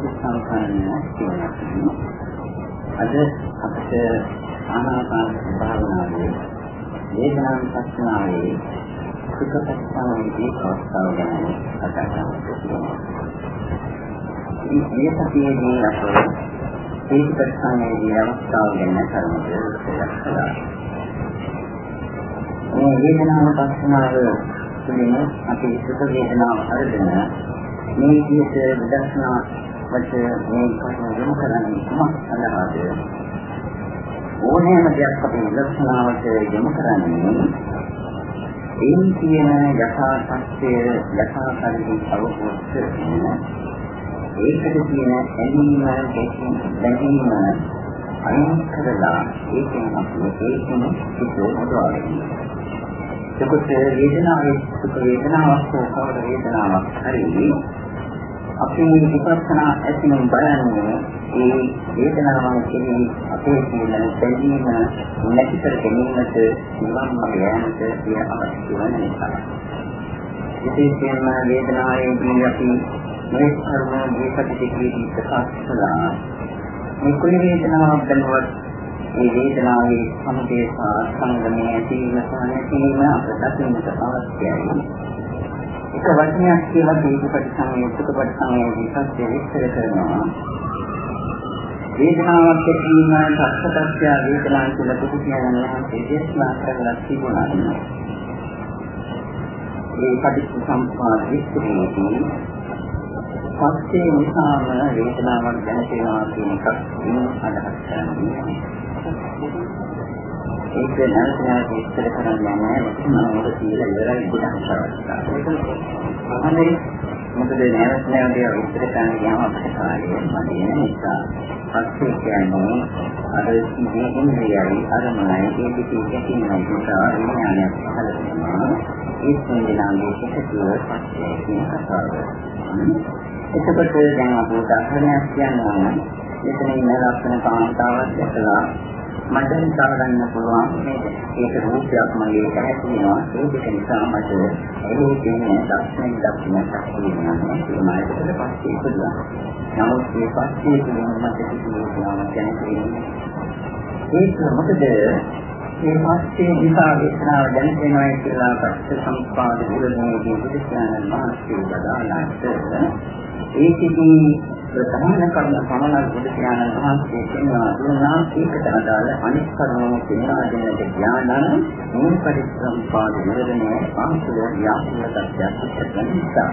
සම්පන්න කියනවා. අද අපිට ආනාපාන භාවනාවේ වේදනාන් පස්සනාවේ සුඛපස්සනාවේ අවස්ථාව ගැන කතා කරනවා. මේ සතියේදී අපේ සීපස්සනාවේ අවස්ථාව ගැන කරුණු දෙකක් මේ වේදනාව පස්සනාව තුළින් අපි සුඛ වේදනාව අරගෙන මේ විදිහට විදර්ශනා වච මේ කරුණු යොමු කරන්නේ කොහොමද අදහද ඕනෑම දෙයක් අපි විදර්ශනාවට යොමු කරන්නේ එයින් කියන යථා සත්‍ය යථා පරිදි අවබෝධ කරගෙන ඒකට කියන ඇලීම දැකීම අයින් කරලා ඒකෙන් අපි ඒකෙන් සුඛ හොදවන්නේ එතකොට වේදනාවේ සුඛ වේදනාවක් හෝ කවර වේදනාවක් හරි අපි විපස්සනා ඇතිනම් බලන්නේ ඒ වේදනාවන් කෙරෙහි අපේ තියෙන බැඳීම නැති කර ගැනීමට නිවන් මාර්ග යෑමට සිය අවශ්‍ය වන නිසා. විශේෂයෙන්ම වේදනාවේදී අපි මේ කර්ම දීපති දෙකේදී ප්‍රකාශ කළා. මේ කුල වේදනාවක් දැනුවත් මේ වේදනාවේ සමුදේ සංගමයේ ඇතිවීම සහ නැතිවීම අපට දකින්නට අවශ්‍යයි. එක වචනයක් කියලා දීපපටි සංයුක්ත පරිසංයෝගී සත්‍ය විස්තර කරනවා. වේදනාවක් ඇතිවීම සත්‍යත්‍ය වේදනාව කියලා බුදු කියන මහන්සිය දේශනා කරලා තිබුණා. මේ පටිච්ච සම්පදාය විස්තරයේදී පස්සේ නිසාම වේදනාවක් දැනෙනවා කියන එකක් අදහස් කරන්නේ. ඒක නැවතත් විස්තර කරන්න යන්නේ මම ඔබ කියලා ඉවරයි ගොඩක් අවස්ථා. අහන්නේ මොකද නැවත නැවත විස්තර කරන්න ගියාම අපිට කාලය මදි නිසා පස්සේ කියන්නේ අර සිහින ඉන්ද්‍රියයි අරමුණයි ඒ දෙකේ ගැටීම නිසා විඥානයක් පහළ වෙනවා. ඒ සංඥාගේ එකතුව පස්සේ කියන කතාව. එතකොට දැන් අපි උදාහරණයක් කියනවා මෙතන ඉන්න ලක්ෂණ කාන්තාවක් දැකලා මට හිතා ගන්න පුළුවන් මේක. ඒක රූපයක් මගේ ඇහැටෙනවා ඒක නිසා මට ඒ කියන්නේ දක්ෂින දක්ෂින ශක්තිය වෙනවා ඒ මායකට පස්සේ ඉපදුනා. නමුත් මේ පස්සේ කියන මට කිසිම දැනෙන්නේ ඒක මොකද? මේ පස්සේ දිහා වේදනාව දැනෙනවා කියලා පස්සේ සම්පාද විරෝධයේ බුදුසසුන මහත්කේ බදාලාට ඒකෙදී ප්‍රධාන කර්ම පමණක් බුදු ඥාන වහන්සේ කියනවා දුන්නා ඒකට අදාළ අනිත් කර්ම කියනවා දෙන්නට ඥානන මේ පරිසම්පාද විරදනයේ පාංශුල ව්‍යාපෘත තත්ත්වයක් නිසා.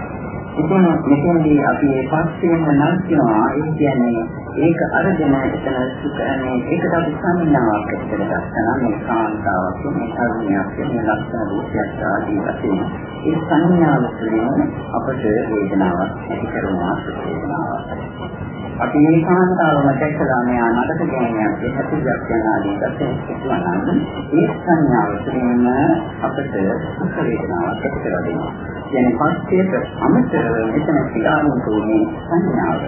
ඉතින් මෙතනදී අපි මේ පස්සෙම නම් කියනවා ඒ කියන්නේ ඒක අරගෙන එතන සුකරන්නේ. ඒකට අපි සංඥාවක් එක්ක ගන්නවා. මේ කාන්තාවක් මේ කර්මයක් මේ ලක්ෂණ රූපයක් ආදී වශයෙන්. ඒ සංඥාව තුළින් අපට වේදනාවක් ඇති කරනවා වේදනාවක් අපි මේ කාන්තාවම දැක්කලා මෙයා නඩක ගෑනියක් ඇතිවක් යන ආදී වශයෙන් කියනවා ඒ සංඥාව තුළින් අපට සුඛ වේදනාවක් ඇති කරගන්නවා කියන පස්සේට අමතරව මෙතන පිළිගන්න ඕනේ සංඥාව.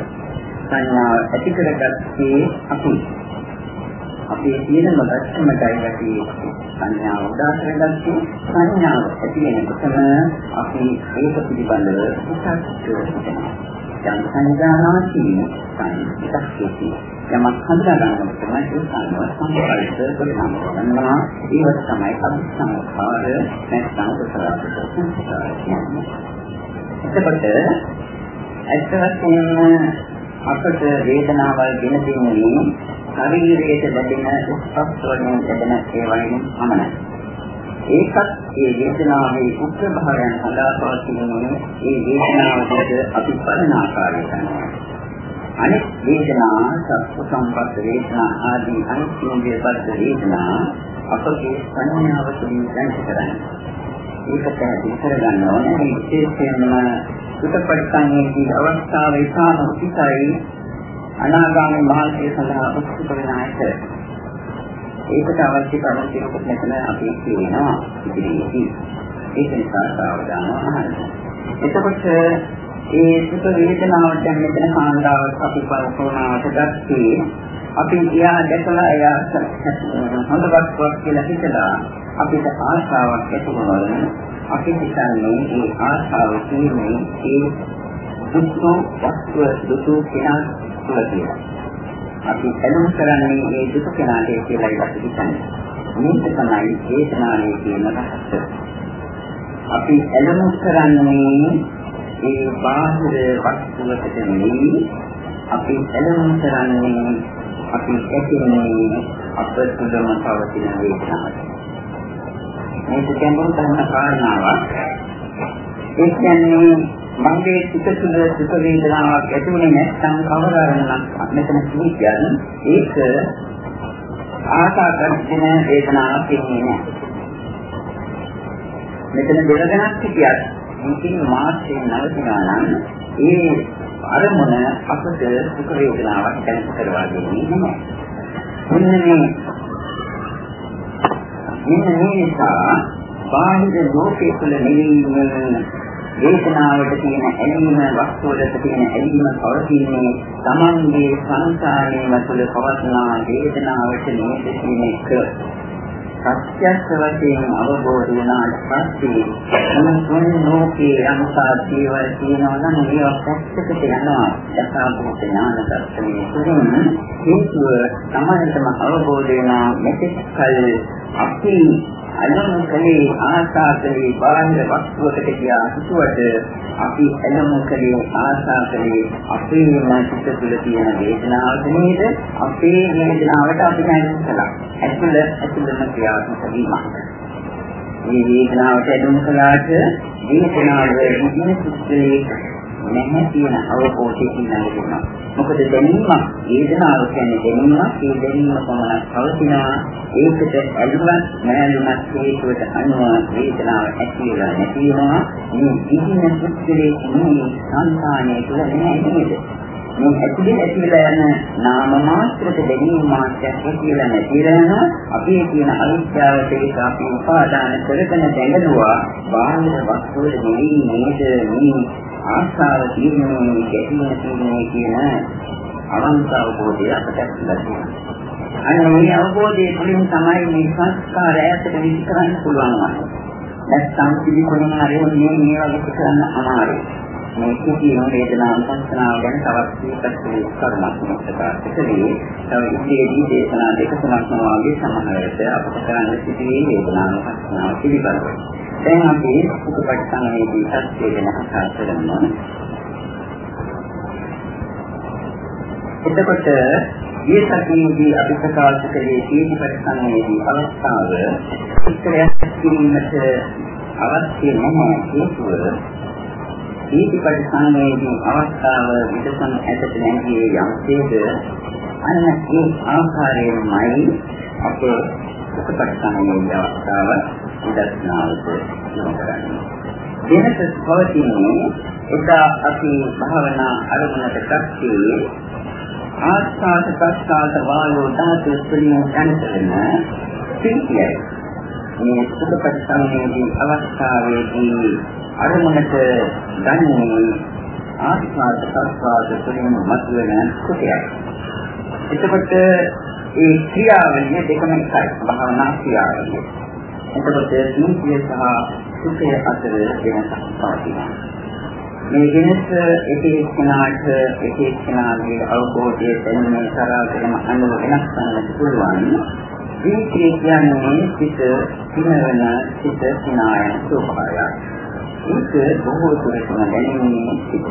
සංඥාව ඇති කරගත්තේ අපි. අපේ තියෙන ලක්ෂණයි ඇති සංඥාව උදා කරගත්තේ සංඥාව ඇති වෙනකොටම අපි ඒක පිළිබඳව විචාර කරනවා. යම් සංඥානාති සංස්කෘතිය යමක් හඳුනා ගන්නකොට තමයි ඒ සංඥාව සම්පූර්ණ කරගන්න ගන්නවා ඒවත් තමයි අභිසංස්කාර නැත්නම් කුසලක සංස්කාර කියන්නේ. එතකොට ඇත්ත වශයෙන්ම අපට වේදනාවල් ගෙන දෙන්නේ ශරීරයට ලැබෙන උත්පත් වලින් ලැබෙන ඒවායින් පමණයි. ඒකත් ඒ වේදනාවේ උත්තර භාවයන් හදාපවතින්නේ ඒ වේදනාවට අපි බලන ආකාරය තමයි. අනෙක් වේදනා සත්‍ය සම්පත් වේදනා ආදී අනිත් වේදපත් වේදනා අපගේ සංඥාව තුළින් දැක කරන්නේ. ඒක පැහැදිලි කරගන්න ඕනේ මේ විශේෂයෙන්ම සුතපරිසංයේදී අවස්ථාවේ සාම උපිතයි අනාගාමී මහල්කේ සඳහා උත්සුක වෙන අයට ඒකට අවශ්‍ය කරුණු ටිකක් මෙතන අපි කියනවා ඉදිරියේදී. ඒක නිසා සාවධානව අහන්න. එතකොට ඒ සුඛ වේදනාවට දැන් මෙතන කාන්දාවක් අපි පරපෝනාවට ගත්තේ අපි එයා දැකලා එයා හොඳවත් කියලා හිතලා අපිට ආශාවක් ඇති වෙනවා අපි හිතන්නේ ඒ ආශාව කියන්නේ ඒ දුක්ඛ වස්තුව දුක කෙනා තුළ කියලා. අපි එළම කරන්නේ මේ දුක කෙනාට කියලා ඉවත් හිතන්නේ. මේක තමයි වේදනාවේ කියන රහස. අපි එළම කරන්නේ ඒ බාහිර වස්තුවකට නෙවෙයි අපි එළම කරන්නේ අපි ඇතිවෙන්නේ අප තුළම පවතින වේදනාවට. මේක ගැඹුරු ධර්ම කාරණාවක්. ඒ කියන්නේ මගේ සිත තුළ සුඛ වේදනාවක් ඇති වුණේ නැත්නම් කවදාවත් මෙතන කියන්නේ ඒක ආසා කරන වේදනාවක් එන්නේ නැහැ. මෙතන දෙවගණක් හිටියත් මුකින් මාසයෙන් නවතිනා නම් ඒ අරමුණ අපට සුඛ වේදනාවක් දැනෙන්න කරවා දෙන්නේ නැහැ. මෙන්න මේ මෙන්න මේ නිසා බාහිර ලෝකයේ තුල නිවීම වේදනාවට තියෙන ඇලීම වස්තුවලට තියෙන ඇලීම පවතින්නේ තමන්ගේ සංසාරයේ තුළ පවත්නා වේදනාවට නේද කියන එක. සත්‍යස්ස වශයෙන් අවබෝධ වුණාට පස්සේ මොන ලෝකේ අනුසා දේවල් තියෙනවා නම් ඒවා පැත්තකට යනවා. යථාභූත ඥාන දර්ශනයේ තුලින් හේතුව තමන්ටම අවබෝධ වෙනා මෙතෙක් කල අපි අලමු කලේ ආසා කලේ බාහිර වස්තුවකට ගියා හිතුවට අපි අලමු කලේ ආසා කලේ අපේ මනස තුළ තියෙන වේදනාවට නේද? අපේ වේදනාවට අපි නැති කළා. ඇතුළ ඇතුළම ක්‍රියාත්මක වීමක් මේ වේදනාවට ඇතුළු කළාට වේදනාව විදින සුත්‍රයේ නැහැ කියන අවබෝධයකින් නැගෙනවා. මොකද දැනීමක් වේදනාව කියන්නේ දැනීමක් ඒ දැනීම පමණක් පවතිනවා. ඒකට ඇලුමක් නැලුමක් හේතුවට අනුව වේදනාව ඇති වෙලා නැති වෙනවා. මේ විදින සුත්‍රයේ මේ සංකාණය තුළ නැහැ නේද? මේ ඇතුලේ ඇතිලා යන නාම මාත්‍රක දැනීම මාත්‍රයක් කියලා නැතිරනවා අපි කියන අවිද්‍යාවට ඒක අපි උපාදාන කරගෙන දැඟලුවා බාහිර වස්තුවල නෙවෙයි නේද මේ ආශාව తీරණය ගැටීම තියෙනවා කියන අවංක අවබෝධය අපට ලැබෙනවා. අන්න මේ අවබෝධය තුළින් තමයි මේ සංස්කාර ඈතට විසි කරන්න පුළුවන් වන්නේ. නැත්නම් පිළිකොණම හරියන්නේ මේ වගේ කරන්න අමාරුයි. මේ කුතිය වේදනා සංස්කරණාව ගැන තවත් විස්තර කරුණක් ප්‍රකාශ කළේ. තව ඉතිරි දේශනා දෙක තුනක් වගේ සමහර විට අපට කරන්න සිටියේ වේදනා සංස්කරණාව පිළිබඳව. දැන් අපි සුඛපට්ඨානයේදී සත්‍ය ගැන කතා කරනවා. එතකොට මේ සතියේදී අපි ප්‍රකාශ කළේ සීතිපට්ඨානයේදී අවස්ථාව ඉස්තරයක් කිරීමට අවශ්‍ය නැහැ හේතුව සීතිපට්ඨානයේදී අවස්ථාව විදසන ඇතට නැගී යම්සේද අන්න ඒ ආකාරයෙන්මයි අපේ සුඛපට්ඨානයේ අවස්ථාව විදර්ශනාවට යොමු කරන්නේ. වෙනස පවතින්නේ එදා අපි භාවනා අරමුණට ගත්තේ ආස්වාද ප්‍රස්වාද වායෝ ධාතු ස්ප්‍රිය දැනගෙන සිටියයි. මේ සුඛපරිසංවේදී අවස්ථාවේදී අරමුණට ගන්නේ ආස්වාද ප්‍රස්වාද තුළින් මතුවෙන කුටයක්. එතකොට ඒ ක්‍රියාවලිය දෙකම එකයි භාවනා ක්‍රියාවලිය. එතකොට නීතිය සහ සුඛය අතර වෙනසක් පවතිනවා. මේ වෙනස එක එක්කෙනාට එක එක්කෙනාගේ අවබෝධය දැනීම කරාගෙන අනුව වෙනස් කරන්නට පුළුවන්. නීතිය කියන්නේ සිත සිනවන සිත සිනායන ස්වභාවයක්. ඒක බොහෝ දුරටම දැනෙන්නේ සිත.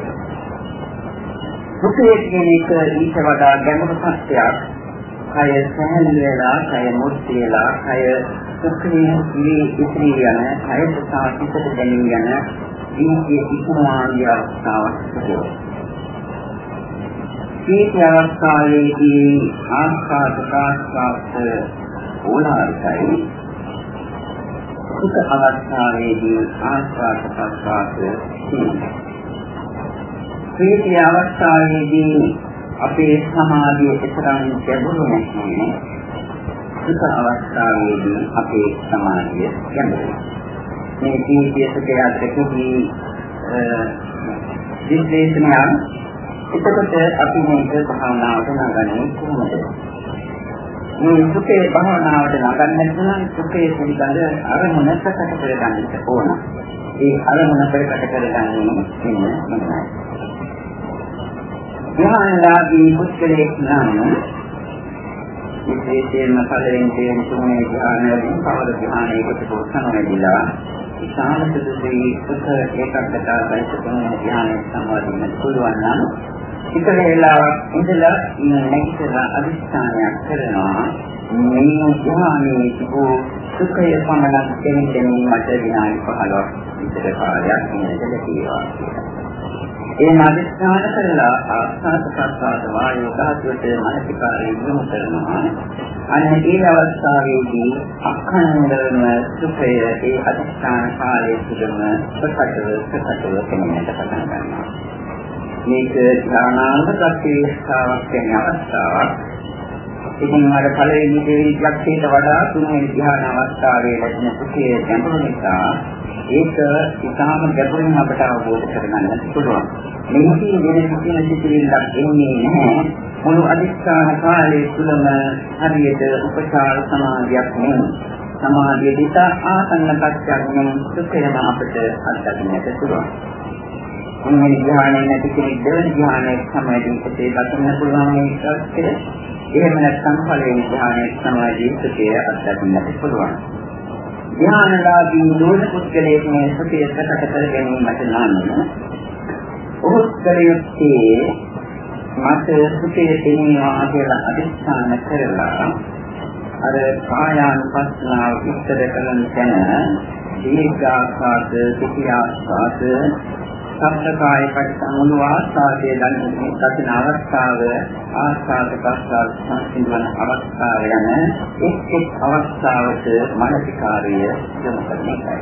සුඛය කියන එක ඊට වඩා ගැඹුරු සත්‍යයක්. කය සැහැල්ලු වෙලා, කය මුත් වෙලා, කය සුඛයේ මේ ඉතිරි යන කයට සාපිතට දැනී යන දීපේ ඉක්මවාදී අවස්ථාවක් තිබෙනවා. මේ අවස්ථාවේදී ආස්වාද ප්‍රාස්වාද ඕලාරිකයි සුඛ අවස්ථාවේදී ආස්වාද ප්‍රාස්වාද ප්‍රීති අවස්ථාවේදී අපේ සමාධිය තරම් ගැඹුරු නැහැ සුඛ අවස්ථාවේදී අපේ සමාධිය ගැඹුරුයි. මේ ජීවිතයේ සුඛය අධිකී විශ්ලේෂණය එතකොට අපි මේක භාවනාවට නගන්නේ කොහොමද? මේ සුඛේ භාවනාවට නගන්න නම් සුඛේ පිළිබඳ අරමුණ ප්‍රකට කරගන්න ඕන. ඒ අරමුණ ප්‍රකට කරගන්නේ මෙන්න මොනවායි? ධ්‍යානලාභී පුද්ගලයෙක් නම් විශේෂයෙන්ම පළවෙනි තේන තුනේ ධ්‍යානවලින් කවර ධ්‍යානයකට පොසනවෙලා ඉතාම සුදුසුයි සුඛ ඒකග්ගතා සහිතකම ධ්‍යාන සම්වදින්න පුළුවන් නම් ටික වේලාවක් ඉඳලා නැගිටලා අදිස්ථානයක් කරනවා. මේ ධ්‍යානයේ තිබූ සුඛය පමණක් දෙමින් මට විනාඩි 15ක් විතර කාලයක් ඉන්නට ලැබේවා ඒ මාදිස්ථාන කරලා ආස්වාද ප්‍රසආද වායු ධාතුවට මනසිකාරය යොමු කරනවා අන්න ඒ අවස්ථාවේදී අඛණ්ඩම සුඛය ඒ අධිෂ්ඨාන කාලයේ තුලම ප්‍රකටව ප්‍රකටව කෙනෙකුට පටන් ගන්නවා. මේක ධානාංග ප්‍රතිස්ථාවක් වෙන අවස්ථාවක්. ඉතින් අර පළවෙනි දෙවෙනි ත්‍ක්ෂේට වඩා තුන්වෙනි ධ්‍යාන අවස්ථාවේ ලැබෙන සුඛයේ ගැඹුරු නිසා ඒක ඉතාම ගැඹුරින් අපට අවබෝධ කරගන්න පුළුවන්. මේකේ වෙන කිසිම සිතිවිල්ලක් එන්නේ නැහැ. මුළු අදිස්ථාන කාලයේ තුලම හරියට උපචාර සමාධියක් නෙමෙයි. සමාධිය දිස ආසන්න තත්ත්වයෙන් සුඛයම අපට අත්දකින්නට පුළුවන්. මොන්නේ ධ්‍යානයේ නැති කෙනෙක් දෙවන ධ්‍යානයේ සමාධියට දකින්න පුළුවන් මේකත් එහෙම නැත්නම් පළවෙනි ධ්‍යානයේ සමාධිය සුඛය අත්දකින්නට පුළුවන්. ධ්‍යානලාභී නෝන පුද්ගලයෙක් මේ සුඛය ප්‍රකට කර ගැනීමට නම් ඔහුත් කල යුත්තේ මට සුඛය දෙනවා කියලා අදිස්ථාන කරලා අර කායානුපස්සනාව විස්තර කරන තැන දීර්ඝාස්වාද සිටියාස්වාද සම්ප්‍රදාය පරිසමුණු ආස්වාදයේ දැනෙන දකින අවස්ථාව ආස්වාද ප්‍රසාර සංසිඳවන අවස්ථාව යන එක් එක් අවස්ථාවට මානසිකාර්ය යොමු කරන එකයි.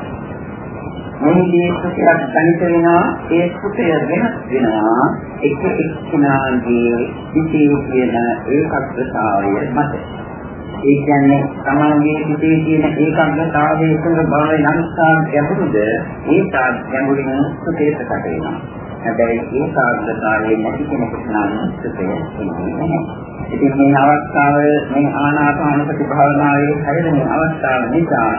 මේකේ සුඛයක් දැනිට වෙනවා ඒ සුඛය වෙනස් වෙනවා එක එක්කෙනාගේ සිටේ කියන ඒකත්වතාවය මත ඒ කියන්නේ තමන්ගේ සිටේ තියෙන ඒකත්වතාවයේ තුළ බව යම්සා ගැඹුරුද? ඒ තාක් ගැඹුරින් සුඛය ප්‍රකට වෙනවා. හැබැයි ඒකාග්‍රතාවයේ නැති කෙනෙකුට නම් සුඛය වෙන්නේ නැහැ. ඉතින් මේ අවස්ථාව මේ ආනාපාන සති භාවනාවේ හැරෙන අවස්ථාව නිසා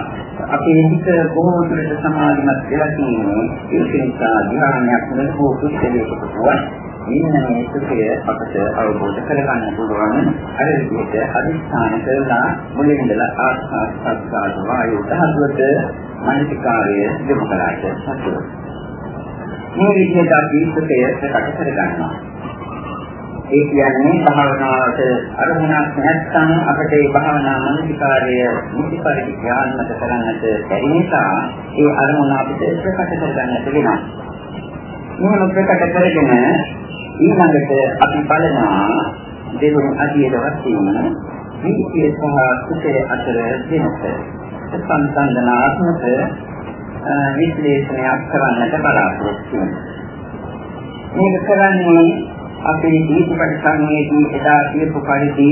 අපේ හිත බොහෝ දුරට සමාධිමත් වෙලා තියෙන්නේ ඒක නිසා ධ්‍යානයක් නෙවෙයි කුසලයකට වුණා. ඉන්න මේ සුඛය අපට අවබෝධ කරගන්න පුළුවන් අර විදිහට අදිස්ථාන කරලා මුලින් ඉඳලා ආස්වාද සත්කාර වායු දහතුවට මානසිකාර්ය යොමු කරාට සතුට. මේ විදිහට අපි සුඛය ප්‍රකට කරගන්නවා. ඒ කියන්නේ භාවනාවට අරමුණක් නැත්නම් අපිට ඒ භාවනා මනසිකාර්ය මුලිපරිදි ඥානමත කරන්නට බැරි නිසා ඒ අරමුණ අපිට ප්‍රකට කරගන්නට වෙනවා. මොන ප්‍රකට කරගෙන ඊළඟට අපි බලනවා දෙවන අධියට වශයෙන් විචේ සහ සුඛය අතර වෙනස. සංසන්දනාත්මක විශ්ලේෂණයක් කරන්නට බලාපොරොත්තු වෙනවා. මේක කරන්නේ අපේ දීපපටි සංවේදී එදා කියපු පරිදි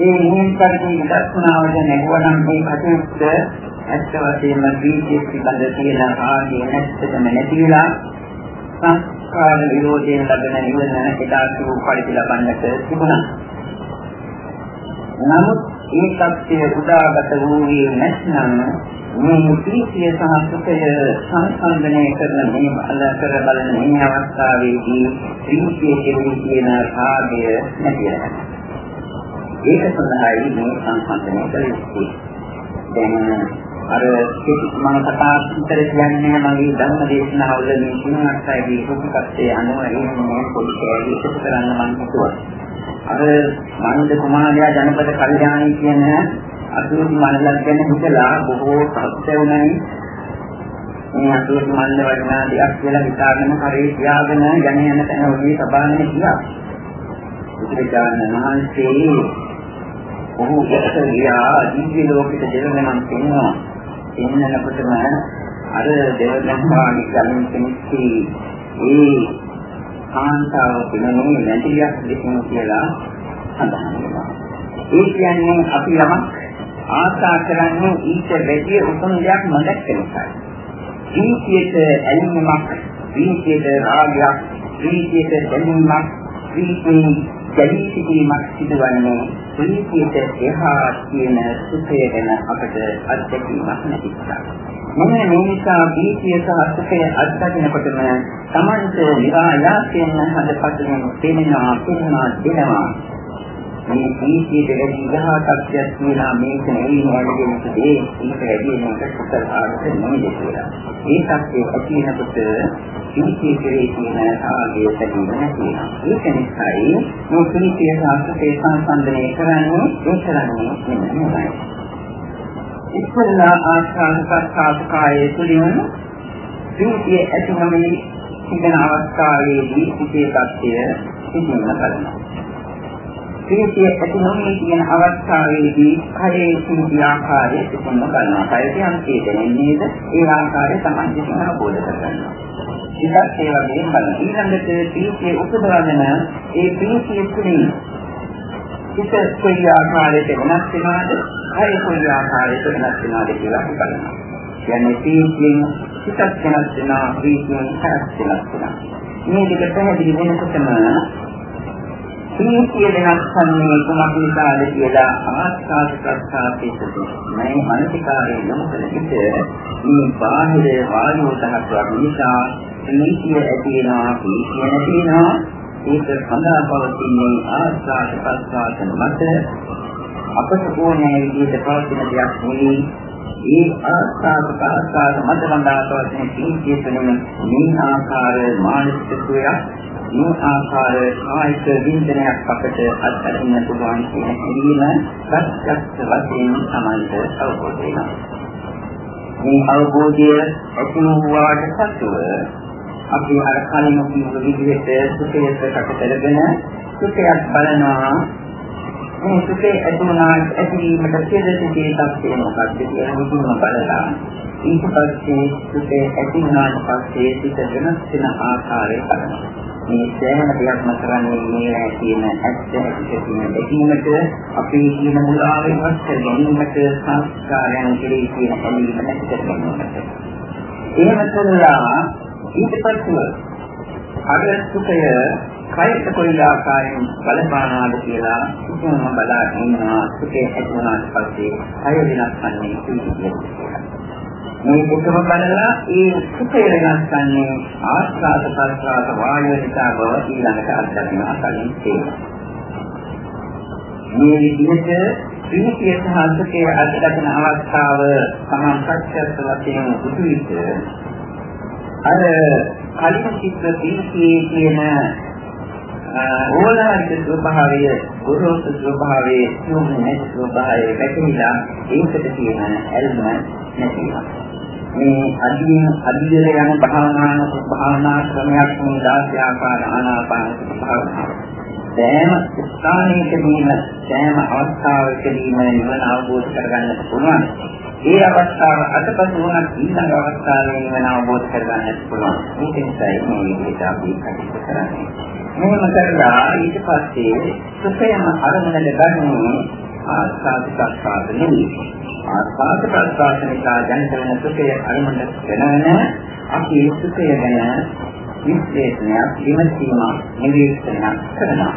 ඒ මුලින් පරිදි දර්ශනාවට නැගුවනම් මේ කටයුත්ත ඇත්ත වශයෙන්ම දීපේ පිළිබඳ තියෙන ආදී නැත්තම නැතිලා සංස්කාර විරෝධයෙන් ලැබෙන නිවන එදා කියපු පරිදි ලබන්නට තිබුණා. නමුත් ඒ தත්ත්වය උදාගත වූයේ නැත්නම් මේ මුතිය සහ සුඛය සංසන්දනය කරන මේ බල කර බලන මේ අවස්ථාවේදී ප්‍රීතිය කෙරෙහි තියෙන රාගය නැති වෙනවා. ඒක සඳහායි මේ සංසන්දනය කළ යුත්තේ. දැන් අර මම කතා කර කියන්නේ මගේ ධර්ම දේශනාවල මේ තුනක්සයිදී කුප්පත්තේ අනුව එන්නේ පොඩි කැලේ ඉස්සර කරන්න මම හිතුවා. අර මන්ද කුමාරයා ජනපද කල්යාණී කියන අතුරුත් මල්ලක් ගැන හිතලා බොහෝ සත්‍යුණයි මේ අතුරුත් මල්ල වටිනා දෙයක් කියලා හිතාගෙන කරේ තියාගෙන යන යන තැන ඔබේ සබානේ ගියා. බුදුරජාණන් වහන්සේ ඔහු යකට ගියා දිව්‍ය ලෝකෙට දෙවනම් පෙන්වනවා. පෙන්වනකොටම අර දෙවනම්මාගේ ගමින් කෙනෙක්ටි ඒ කාන්තාව පිළිමේ නැතිලියක් දෙන්න කියලා සඳහන් වෙනවා. ඒ කියන්නේ අපි යමක් ආශා කරන්නේ ඊට වැඩි උතුම් දෙයක් නොදැක්ක නිසා. ප්‍රීතියට ඇලීමක්, ප්‍රීතියට රාගයක්, ප්‍රීතියට දැනීමක්, ප්‍රීතියෙන් ජලී සිටීමක් සිදුවන්නේ ප්‍රීතියට එහා තියෙන සුඛය ගැන අපට අත්දැකීමක් නැතිනිසා. මොන මේ නිසා ප්‍රීතිය සහ සුඛය අත්දකිනකොටම Tamanට නිරායාසයෙන් හදපතින් පෙනෙනවා පෙනෙනවා දෙනවා මේ ප්‍රීතියට වැඩි ඉලහාටක්යක් කියලා මේක නෙවෙයි වගේ දෙයක් ඊට වැඩි මේක කුසල ආර්ථ නෙවෙයි කියලා. ඒ සත්‍යය ඇති වෙනකොට ප්‍රීතිය කෙරේ තියෙන ආගය සැදී නැතිනවා. ඒක නිසායි මේ ප්‍රීතිය සාස්ත්‍රයේ සංසන්දනය කරන්නේ ඒ කරන්නේ නෙමෙයි. ඉස්සෙල්ලා ආස්වාද ප්‍රසආසකායේ තුලින් ප්‍රීතිය ඇතිවීමේ සිදෙන අවස්ථාවේදී සිටේ තත්ත්වය සිදුවන කරනවා. ප්‍රීතිය ඇති නොවී කියන අවස්ථාවේදී කයේ සිටි ආකාරය සිදුවන කරනවා. කයට යම් තේදෙන්නේද ඒ ආකාරය තමයි සිදුවන අවබෝධ කරගන්නවා. ඉතින් ඒ වගේම බලන්න. ඊළඟට ප්‍රීතිය උපදවගෙන ඒ ප්‍රීතිය තුළින් හිත කොයි ආකාරයකට වෙනස් වෙනවද? කය කොයි ආකාරයකට වෙනස් වෙනවද කියලා බලනවා. කියන්නේ ප්‍රීතියෙන් හිතත් වෙනස් වෙනවා, ප්‍රීතියෙන් කයත් වෙනස් වෙනවා. මේ දෙක පැහැදිලි වෙනකොටම ප්‍රීතිය වෙනස් කරන්නේ කුමක් නිසාද කියලා ආස්වාද ප්‍රසආපේසතු මේ මානසිකාරයේ යොමු කළ විට මේ බාහිර වායු දහස්වක් නිසා ප්‍රීතිය ඇති වෙනවා ප්‍රීතිය නැති වෙනවා ඒක සඳහා පවතින්නේ ආස්වාද ප්‍රසආසන මත අපට ඕනෑ විදිහට පවතින දෙයක් නෙවෙයි ඒ ආස්වාද ප්‍රසආස මත වන්දනා පවතින ප්‍රීතිය තුළින් මේ ආකාර මානසික සුවයක් මේ ආකාර කායික වින්දනයක් අපට අත්දකින්න පුළුවන් කියන කිරීම ප්‍රත්‍යක්ෂ වශයෙන් තමයි අවබෝධ වෙනවා. මේ අවබෝධය ඇති වූාට පසුව අපි අර කලින් කිව්ව විදිහට සුඛයට කටතරගෙන සුඛයක් බලනවා මේ සුඛේ ඇතුණාට ඇතිවීමට සියදසිතේ තත්ත්වය මොකක්ද කියලා මුදුන්ම බලලා ඊට පස්සේ සුඛේ ඇතිවුණාට පස්සේ සිත වෙනස් වෙන ආකාරය බලනවා මේ සෑම දෙයක්ම කරන්නේ මේ කියන ඇත්ත ඇති කියන දෙකීමට අපේ කියන මුලාවෙන් වස්ත ගැනීමට සංස්කාරයන් කෙරෙහි කියන ඇලීම නැති කර ගැනීමට. එහෙම කළා ඊට පස්සේ අර සුඛය කයිට කොයි ආකාරයෙන් බලපානවාද කියලා කිසිම බලා ඉන්නවා සුඛය ඇති වුණාට පස්සේ කය වෙනස් වන්නේ කියලා. මේ දෙකම බලලා ඒ සුඛය වෙනස් වන්නේ ආස්වාද ප්‍රසආස වායු නිසා බව ඊළඟට අත්දැකීම අතරින් තියෙනවා. මේ විදිහට ප්‍රීතිය සහ සුඛය අත්දැකන අවස්ථාව සමන් ප්‍රත්‍යක්ෂ වශයෙන් උතුවිත අර කලින් චිත්ත ප්‍රීතියේ කියන ඕලාරික ස්වභාවය ගුරුසු ස්වභාවයේ යොමුනේ ස්වභාවයේ වැටහිලා ඒකට තියෙන ඇල්ම නැතිවෙනවා. මේ අදින අදින යන භාවනා භාවනා ක්‍රමයක් මේ දාස්‍ය ආකාර ආනාපාන භාවනාව. සෑම ස්ථානයකදීම සෑම අවස්ථාවකදීම නිවන අවබෝධ කරගන්නට පුළුවන්. ඒ අවස්ථාව අතපසු වුණත් ඊළඟ අවස්ථාවේ නිවන අවබෝධ කරගන්නට පුළුවන්. මේක නිසා මේ විදිහට අපි කටයුතු කරන්නේ. මෙහෙම කරලා ඊට පස්සේ සුඛයම අරමුණට ගන්නේ ආස්වාද ප්‍රසආද නෙවෙයි. ආස්වාද ප්‍රසආද නිසා දැනට වෙන සුඛය අරමුණට වෙනවන අපි සුඛය ගැන විශ්ලේෂණයක් විමසීමක් නිරීක්ෂණයක් කරනවා.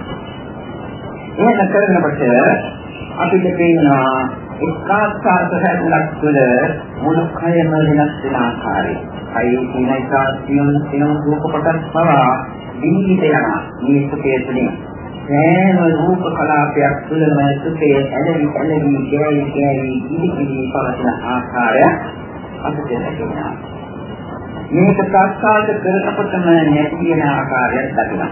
එහෙම කරනකොට අපිට පේනවා එක්කාස්වාද හැදලක් තුළ මුළු කයම වෙනස් වෙන ආකාරය. කයේ තියෙන එකාස්සියම් සිනම රූප කොටස් පවා දිවිහිට යනවා මේ සුඛය තුළින්. සෑම රූප කලාපයක් තුළම සුඛය ඇලවි ඇලවි ගෑවි ගෑවි දිවිහිටි පවතින ආකාරය අපිට දැනෙනවා. මේක ප්‍රස්තාව කරනකොටම නැති වෙන ආකාරයක් දකිනවා.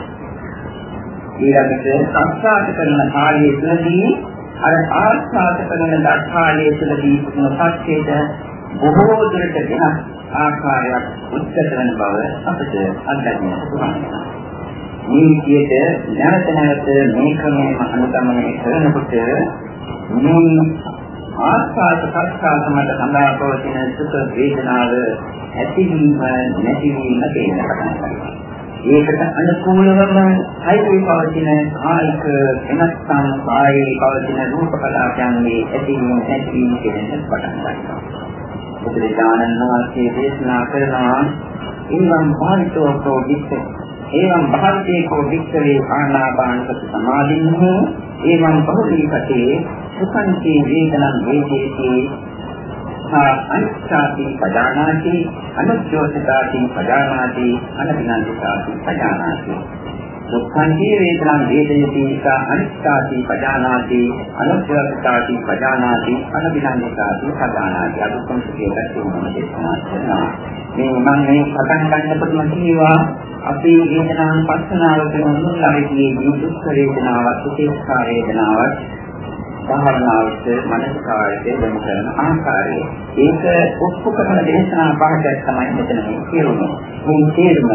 ඊළඟට සංස්කාර කරන කාලයේ තුළදී අර ආස්වාද කරන දක්ඛාලයේ තුළදී මොකක්ද බොහෝ දුරට වෙනස් ආකාරයක් උත්තර කරන බව අපිට අත්දැකීම පුළුවන්. මේ විදිහට නැවත නැවත මේ ක්‍රමයේම අනුගමනය කරනකොට මේ ආස්වාද ප්‍රස්තාව මත සඳහා පවතින සුඛ වේදනාව ඇතිවීම නැතිවීම තේරෙන පටන් ගන්නවා. ඒකට අනුකූලවම හයිවේ පවතින කායික වෙනස්කම් කායේ පවතින රූප කලාපයන්ගේ ඇතිවීම නැතිවීම කියන පටන් ගන්නවා. බුදුරජාණන් වහන්සේ දේශනා කරනවා ඉන්නම් භාවිතෝ ප්‍රෝදිස්ස එවං භාවිතේකෝ වික්ඛවේ ආනාපානසති සමාධින්නෝ එවං බහුලීකතේ සුඛංචේ වේදනං වේදේති. අනිච්ඡාති පජානාති අනුච්ඡෝසිතාති පජානාති අනබිනන්දිතාති පජානාති. දුක්ඛං වේදනං වේදයති සා අනිත්‍යාති පජානාති අනුත්‍යතාති පජානාති අනබිනන්දිතාති පජානාති. අදුක්ඛං සුඛේත කියනවා දේශනා කරනවා. මේ මම මේ පටන් ගන්නකොට මම කියවා අපි වේදනාන් පස්සනාව කරන ළමයිගේ දුක් වේදනාවක් සුඛේස්කා වේදනාවක් භාවනාවට මනස්කාරයට යොමු කරන ආකාරය. ඒක ඔප්පු කරන දේශනා පහක් තමයි මෙතන කියන්නේ. මේ තේරුම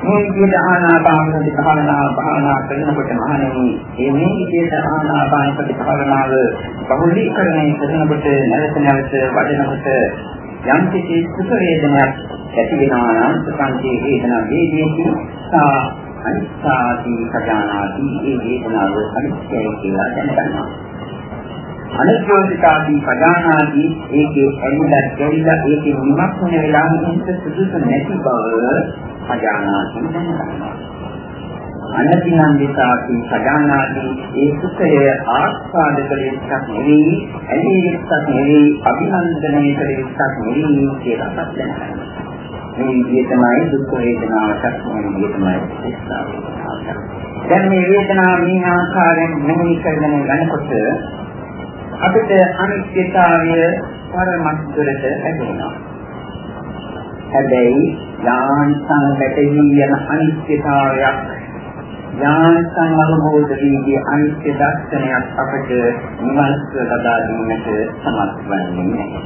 මේ විදිහට ආනාපානසති භාවනාව භාවනා කරනකොට මහණෙනි මේ මේ විදිහට ආනාපානසති භාවනාව බහුලීකරණය කරනකොට නැවත නැවත වඩනකොට යම් කිසි සුඛ වේදනයක් ඇති වෙනවා නම් සුඛාන්තයේ වේදනා වේදේති සා අනිත්‍යාදී සජානාදී ඒ වේදනාව අනිත්‍යයි කියලා දැනගන්නවා අනිත්‍යෝසිතාදී පදානාදී ඒකේ ඇලිලා ගැලිලා ඒකේ නිමක් වෙන වෙලාවෙ සුදුසු නැති බව පජානාති දැනගන්නවා. අනතිනන්දිතාති සජානාති ඒ සුඛය ආස්වාද කලෙස්සක් නෙවෙයි, ඇලීමක් නෙවෙයි, අභිනන්දනය කලෙස්සක් නෙවෙයි කියලා අපත් දැනගන්නවා. මේ විදිය තමයි දුක් වේදනාවට මේ විදිය තමයි ස්ථාපිත දැන් මේ වේදනාව මේ ආකාරයෙන් මෙහි කරගෙන යනකොට අපිට අනිත්‍යතාවය පරමත්තරට ඇදෙනවා. හැබැයි යාන්තම් වැටෙහි යන අනිත්‍යතාවයක් යාන්තම් අවබෝධ වීගේ අනිත්‍ය දර්ශනයක් අපට නිවන්ස ලබා දීමට සමත් වන්නේ නැහැ.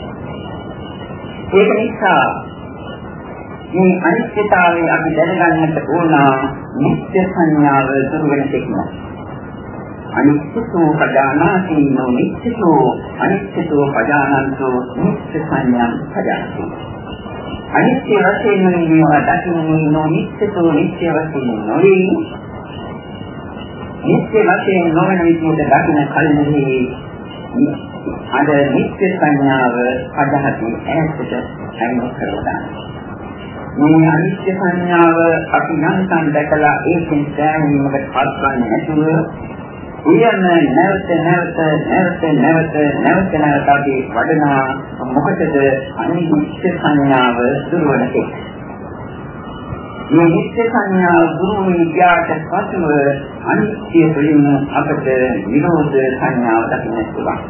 ඒක නිසා මේ අනිත්‍යතාවය අපි දැනගන්නට ඕන නිත්‍ය සංඥාව දුරු වෙන තෙක්ම. අනිත්‍යතෝ පජානාති නෝ නිත්‍යතෝ අනිත්‍යතෝ පජානන්තෝ නිත්‍ය සංඥාම් පජානාති. අනිත්‍ය වශයෙන් මේවා දකින්නේ නොනිත්‍යතෝ නිත්‍ය වශයෙන් නොවේ. නිත්‍ය වශයෙන් නොවන විදිහට දකින කල්හි අද නිත්‍ය සංඥාව අදහති ඈතට අයින් කරලා මේ අනිත්‍ය සංඥාව අපි නම් දැකලා ඒකෙන් සෑහීමකට පත්වන්නේ නැතුව උයන නැවත නැවත නැවත නැවත නැවත නැවත අපි වඩනවා. මොකටද? අනිත්‍ය සංඥාව දුරවනකේ. මේ නිත්‍ය සංඥාව දුරු විද්‍යාවට පසුව අනිත්‍ය තුළින් අපට විරෝධ සංඥාව දකින්න පුළුවන්.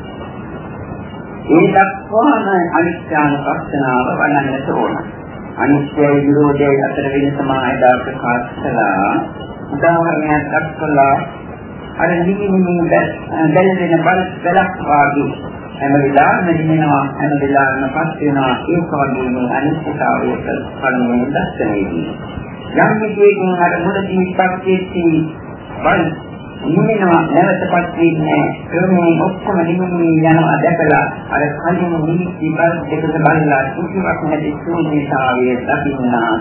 ඒ දක්වාම අනිත්‍යානුපස්සනාව වඩන්නට ඕන. අනිත්‍යයි විරෝධයයි අතර වෙනස මා එදා ප්‍රකාශ කළා. උදාහරණයක් දක්වලා අර නිමිනි බැලෙන බල බලක් වාගේ හැම වෙලාවෙම නිමිනවා හැම වෙලාවෙම පස් වෙනවා ඒක වගේ මේ අනිත්‍යතාවයට කරුණු දැක්වෙන්නේ. යම් විදියකින් අර මුලදී පක්කේටි බල නිමිනවා නැවතපත් වෙන්නේ ක්‍රමයෙන් ඔක්කොම නිමිනි යනවා දැකලා අර කලින් නිමිති බල දෙකක බලලා කිසිවක් නැති ශූන්‍යතාවයේ දකින්නා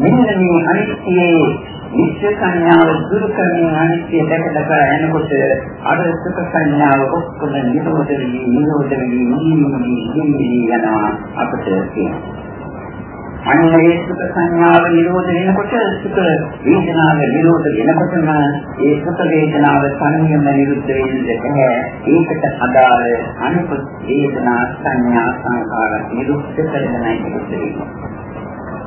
මෙන්න මේ අනිත්‍යයේ නිත්‍ය සංඥාව දුරු කරමින් අනිත්‍ය දැක දැක යනකොට අර සුඛ සංඥාව ඔක්කොම නිරෝධ වී නිරෝධ වී නිමිනි යනවා අපට කියනවා. අන්න ඒ සුඛ සංඥාව නිරෝධ වෙනකොට සුඛ වේදනාව නිරෝධ වෙනකොටම ඒ සුඛ වේදනාව සංයම නිරුද්ධ වෙන්නේ නැහැ. ඒකට අදාළ අනිත් වේදනා සංඥා සංකාර නිරුද්ධ කරගෙනයි නිරුද්ධ වෙන්නේ.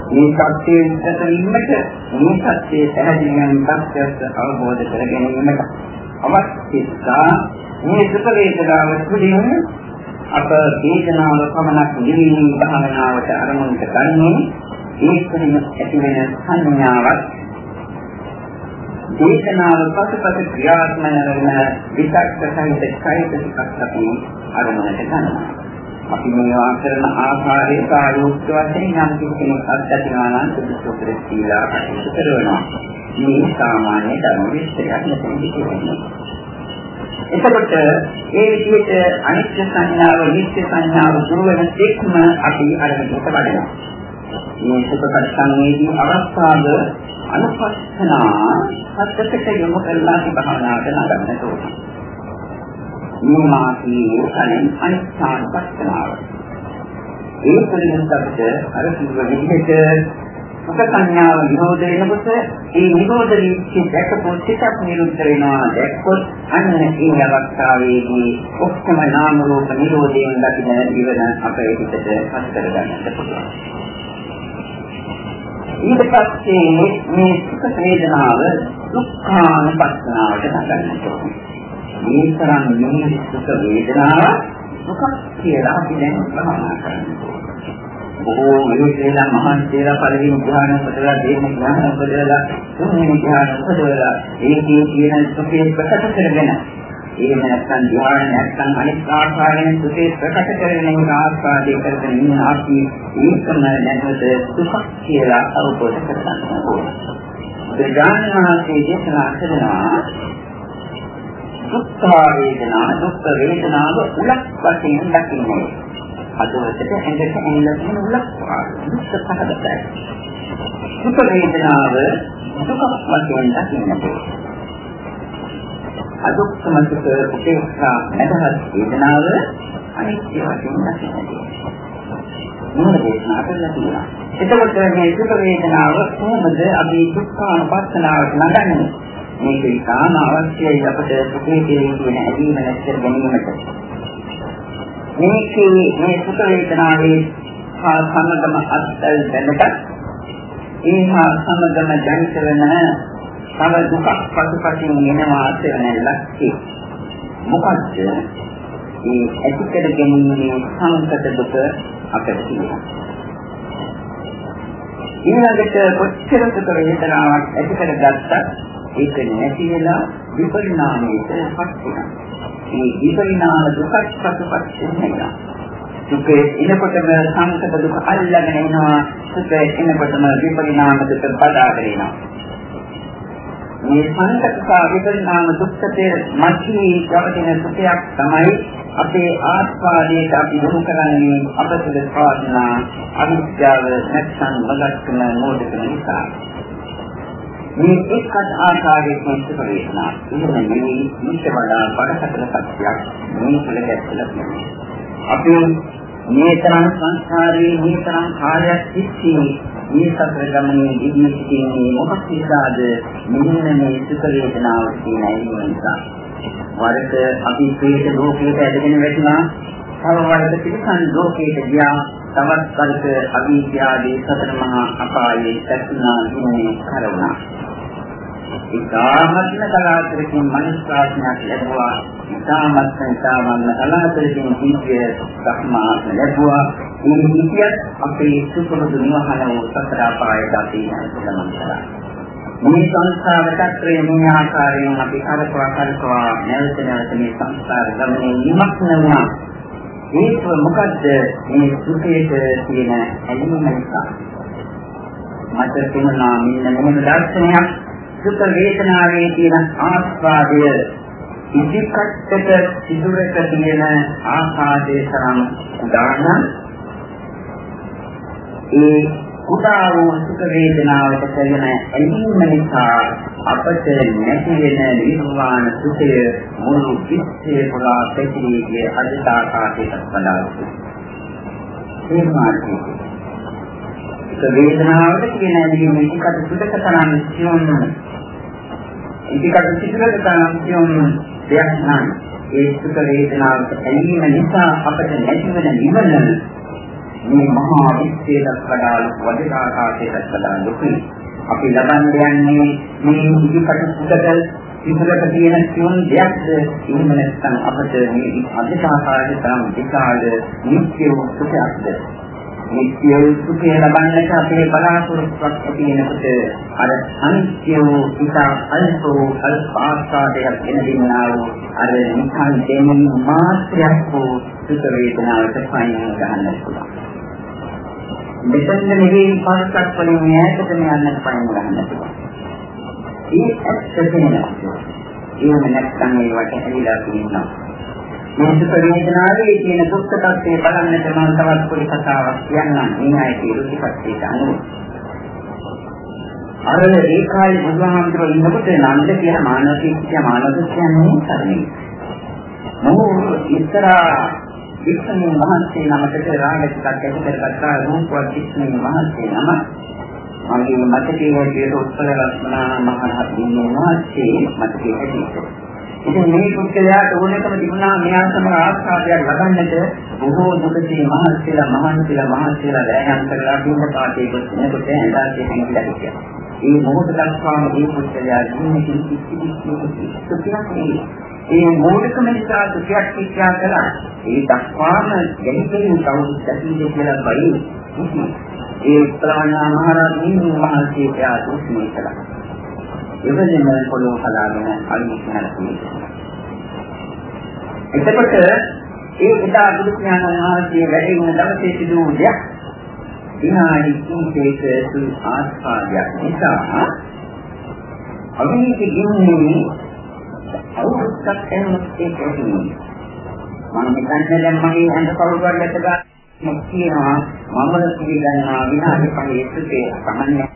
මේ සත්‍යයෙන් දැකීමට මේ සත්‍යයේ පැහැදිලිවම සත්‍යස්ස අවබෝධ කර ගැනීමට අවශ්‍යතා මේ සුඛ වේදනාව තුළින් අප වේදනාව පමණක් නිවීම භාවනාවට අරමුණට ගන්නේ ඒකෙන් ඇතිවෙන සංඥාවක්. වේදනාව පසුපස ක්‍රියාත්මක වෙන විචක්ක සහිත කයිත ටිකක් අපි අරමුණට ගන්නවා. අපි මේවා කරන ආකාරය සායෝක්ත වශයෙන් යම් කෙනෙක් අත්දැකීමා නම් සුදුසුකර කියලා කටයුතු කරනවා. මේ සාමාන්‍ය ධර්ම විශ්ලේෂණයක් නෙවෙයි කියන්නේ. එතකොට ඒ විදිහට අනිත්‍ය සංඥාව, නිත්‍ය සංඥාව දුර වෙන තෙක්ම අපි අරගෙන වඩනවා. මේ සුපපත් සංවේදී අවස්ථාව අනුපස්සනා සත්‍යකට යොමු කරලා භාවනාවට නගන්නට ඕනේ. මොනවාදී කලින් අනිත්‍යන පස්සනාව. ඒ පිළිබඳව අපිට අර කිව්ව විදිහට සුඛ සංඥාව නිරෝධ වෙනකොට ඒ නිරෝධ වීච්ච දැකපු සිතක් නිරුද්ධ වෙනවා දැක්කොත් අන්න ඒ අවස්ථාවේදී ඔක්කොම නාම රූප නිරෝධයෙන් දකින ජීවන අපේ හිතට පස් කර ගන්නට පුළුවන්. ඊට පස්සේ මේ සුඛ වේදනාව දුක්ඛානුපස්සනාවට නගන්නට ඕනේ. මේ තරම් නිමිති සුඛ වේදනාව දුකක් කියලා අපි දැන් භාවනා කරනවා. බොහෝ මිනිස්සුලා මහන්සියලා පළවෙනි ධ්‍යාන උපදලා දෙවෙනි ධ්‍යාන උපදලා තුන්වෙනි ධ්‍යාන උපදලා ඒකේ තියෙන සුඛේ ප්‍රකට කරගෙන එහෙම නැත්නම් ධ්‍යාන නැත්නම් අනිත් ආකාරයෙන් සුඛේ ප්‍රකට කරගෙන ඒක ආස්වාදේ කරගෙන ඉන්න අපි ඒකම නැවත සුඛ කියලා අවබෝධ කරගන්න ඕනේ. ඒ ඥානමානසේ දේශනා කරනවා දුක්ඛ වේදනා දුක්ඛ වේදනාව උලක් වශයෙන් දකින්නේ. හදවතට ඇඟට ඇඟලා තියෙන උලක් දුක්ඛ පහදයි. දුක්ඛ වේදනාව දුක වශයෙන් දකින්නේ. අදුක්ඛම සුඛ උපේක්ෂා නැදහත් වේදනාව අනිත්‍ය වශයෙන් දකින්නේ. මොන දේශනා කරලා තියෙනවා. එතකොට මේ සුඛ වේදනාව කොහොමද අපි දුක්ඛානුපස්සනාවට නගන්නේ? මේක ඉතාම අවශ්‍යයි අපට සුඛේ කියන ඇදීම නැති කර ගැනීමට. මේකේ මේ සුඛ වේදනාවේ හා සමගම අත්දැල් දැනට ඒ හා සමගම ජනිත වෙන තව දුකක් පසුපසින් එනවා අතර නැලක්කේ. මොකද්ද? මේ ඇති කර ගැනීමේ සංකත දුක අපිට තියෙනවා. ඊළඟට කොච්චර සුඛ වේදනාවක් ඇති කරගත්තත් ඒක නැති වෙලා විපරිණාමයට පත් වෙනවා. මේ විපරිණාම දුකක් පසුපස් වෙනවා. දුකේ ඉනකොටම සංකත දුක අල්ලගෙන එනවා. සුඛේ ඉනකොටම විපරිණාම දුක බදාගෙන එනවා. මේ සංකත විපරිණාම දුක්ඛයේ මැදිහි ගවදින සුඛයක් තමයි අපේ ආස්වාදයට අපි යොමු කරන්නේ අපතුල පාදනා අවිද්‍යාව නැත්නම් මගක්කම මොඩකම නිසා. මේ එක්කත් ආකාරයකින් සුඛ වේදනා. එහෙම නෙවෙයි ඊට වඩා බරපතල සත්‍යයක් මේ තුළ ගැස්සලා තියෙනවා. අපි මේ තරම් සංස්කාරයේ මේ තරම් කාලයක් තිස්සේ මේ සතර ගමනේ දිවි සිටින්නේ මොකක් නිසාද? මෙන්න මේ සුඛ වේදනාව කියන ඒ නිසා. වරක අපි ප්‍රේත ලෝකයට ඇදගෙන වැටුණා. තව වරක තිරසන් ලෝකයට ගියා. තවත් වරක අවිද්‍යාවේ සතර මහා අපායේ සැතුනා ඉන්නේ කරවුණා. ඉතාමත්ම කලාතුරකින් මනස්කාරණයක් ලැබුවා. ඉතාමත්ම ඉතාමත්ම කලාතුරකින් ජීවිතය සක්මාත් ලැබුවා. මේ ජීවිතය අපේ සුපුරුදු නිවහන වූ සතර අපායට අපි යන්න කරා. මේ සංස්කාර චක්‍රයේ මේ ආකාරයෙන් අපි කරකවා කරකවා නැවත නැවත මේ සංස්කාර ගමනේ නිමක් වෙනවා. ඒක මොකද්ද මේ සුඛයේ තියෙන ඇලීම නිසා. මට තේරුණා මෙන්න මෙහෙම දර්ශනයක් සුඛ වේදනාවේ තියෙන ආස්වාදය ඉදිකට්ටට සිදුරක තියෙන ආකාශයේ තරම් උදාහරණ ඒ කුඩා වූ සුඛ වේදනාවට කරන ඇලීම නිසා අපට නැති වෙන නිර්වාණ සුඛය මුළු විශ්වය පුරා පැතිරී ගිය අදිතාකාශයට වඩා ඒ මාර්ගය වේදනාවට කියන ඇලීම එකට සුදක තරම් සියුම් එකට සිදුලක තරම් සියුම් දෙයක් නම් ඒ සුඛ වේදනාවට ඇලීම නිසා අපට නැතිවන නිවන මේ මහා විශ්වයට වඩා වදිකාකාශයට වඩා ලොකුයි. අපි ලබන්නේ යන්නේ මේ ඉදිකට සුදක ඉහළට තියෙන සියුම් දෙයක්ද? එහෙම නැත්නම් අපට මේ අධිකාකාශය තරම් විශාල නිත්‍ය සුඛයක්ද? නිත්‍ය සුඛය ලබන්නට අපේ බලාපොරොත්තුවක් ඇති වෙනකොට අර අනිත්‍ය වූ ඉතා අල්පෝ අල්ප ආස්වාදයක් එන දිනා වූ අර නිකන් දෙමින් මාත්‍රයක් වූ සුඛ වේදනාවට පයින් ගන්න පුළුවන්. මෙතන නෙවෙයි පාස්කත් වලින් ඈතටම යන්නත් පයින් ගන්න පුළුවන්. ඒ ඇත්ත වෙනවා. එහෙම නැත්නම් ඒවට ඇවිලා තියෙනවා. මේ සුඛ වේදනාවේ තියෙන දුක්ඛ tattve බලන්නට මම තවත් පොඩි කතාවක් කියන්නම්. මේ ආයේ රුචිපත්තියට අනුව. අර ඒ කාලේ බුදුහාමුදුරුවෝ ඉන්නකොට නන්ද කියන මානසික මානසික කියන්නේ කරන්නේ. මොහු ඉස්සරහා වික්ෂණී මහන්සිය නමකට රාග ටිකක් ඇති කරගත්තා රූපවත් වික්ෂණී මහන්සිය නම මගේ මතකයේ හැටියට උත්තර රත්නා මහරහතුන් වහන්සේ මතකයේ හැටියට. ඉතින් මේ පුද්ගලයාට ඕනකම තිබුණා මෙයා සමග ආස්වාදයක් ලබන්නට බොහෝ දුකදී මහන්සියලා මහන්සියලා මහන්සියලා දැයන් කරලා දුන්න පාටේ කොටනකොට ඇඳාසේ හැංගිලා හිටියා. ඒ මොහොත දක්වාම මේ පුද්ගලයා ජීවිතේ කිසි කිසි කිසි ඒ මූලිකම නිසා සුඛයක් ඉච්ඡා කළා. ඒ දක්වාම දෙහිතෙන් කවුරුත් දැකීද කියලා බයි. ඒ ප්‍රාණා මහරහතන් වහන්සේ ප්‍රාර්ථනා කළා. එවැනිම පොළොව හදාගෙන අනිත්‍යන තියෙනවා. එතකොට ඒ එදා බුදු ඥාන වහන්සේ වැඩි වුණ දවසේ සිදු වූ දෙයක් විනාඩි 30ක සුළු ආස්වාදයක් නිසා අවිනිත ගින්නේ අවුස්සක් එන්නත් ඒක මම හිතන්නේ දැන් මගේ අඳ කවුරු හරි ඇත්ත ගන්න කියනවා මම පිළිගන්නවා විනාඩි 5 සුතේ සමන්නේ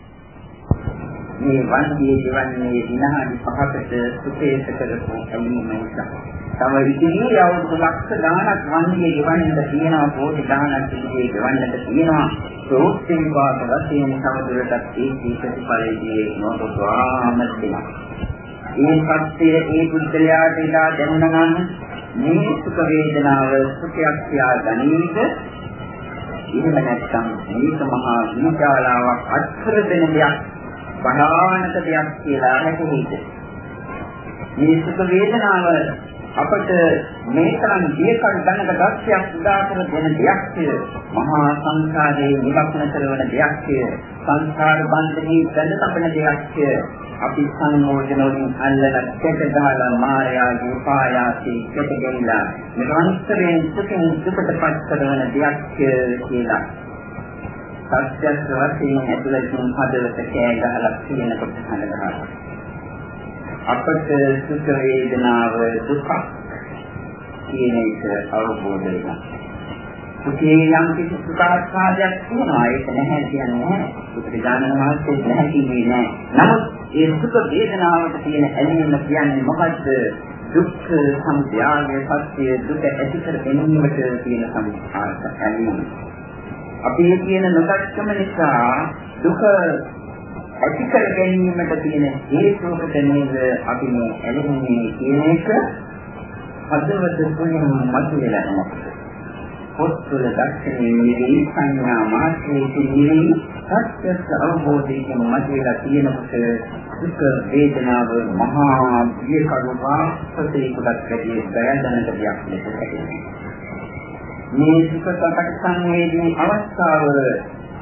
මේ වන්දියේ දෙවන්නේ විනාඩි 5කට සුතේස කරපු ඇලීම නිසා. තව ඉතිරි අවුරුදු ලක්ෂ ගාණක් වන්දියේ දෙවන්නට තියෙනවා කෝටි ගාණක් ඉතිරි දෙවන්නට තියෙනවා. සෝත්තින් වාද වශයෙන් සමදුරටත් ඒ ප්‍රතිපලයේදී නොකොටවාම තියෙනවා. මේ සත්‍යය ඒ බුද්ධයාට ඉලා දැනුණා නම් මේ සුඛ වේදනාව සුඛයක් කියා ගැනීමද එහෙම නැත්නම් මේක මහා විචාලාවක් අත්කර දෙන දෙයක් බණානක දෙයක් කියලා හැදෙන්නේ. මේ සුඛ වේදනාව අපට මේ තරම් දීකල් දැනක දැක්යක් උදා කර දෙන දෙයක් මහා සංසාරයේ නිවක්න කරන දෙයක් සංසාර බන්ධනී බැඳ තබන දෙයක් අපි සංයෝජන වලින් අල්ලලා කැට ගහලා මායාවේ පායාසී කැට ගෙනිලා නිරන්තරයෙන් සුඛින් සුඛටපත් කරන දෙයක් කියලා. සත්‍යස් වශයෙන් ඇතුළතින් හදවත කෑ ගහලා කියනකොට හඳනවා. අපට සුඛ වේදනාව දුක කියන එක අවබෝධ වෙනවා. සුඛේ යම් කිසි සුඛාස්වාදයක් තියෙනවා ඒක නැහැ කියන්නේ නැහැ. බුදුරජාණන් වහන්සේ නැහැ කියන්නේ නැහැ. නමුත් ඒ සුඛ වේදනාවට තියෙන ඇලීම කියන්නේ මොකද්ද? දුක්ඛ සමුදයාගේ සත්‍ය දුක ඇති කර ගැනීමට තියෙන සම්පූර්ණ ඇලීම. අපි කියන නොදක්කම නිසා දුක ඇති කර ගැනීමට තියෙන හේතුවකට නේද අපි මේ ඇලෙන්නේ කියන එක හදවත තුළින් මතුවලා යනවා. පොත්වල දක්ෂිනේ සංඥා මාත්‍රයේ තියෙන සත්‍ය අවබෝධයෙන් මතුවලා තියෙනකොට දුක වේදනාව මහා බිය කරුණා ප්‍රතිකුලක් ඇදී බයදනක දෙයක් ලෙස හැදෙනවා. මේ සුඛ සකට සංවේදී අවස්ථාව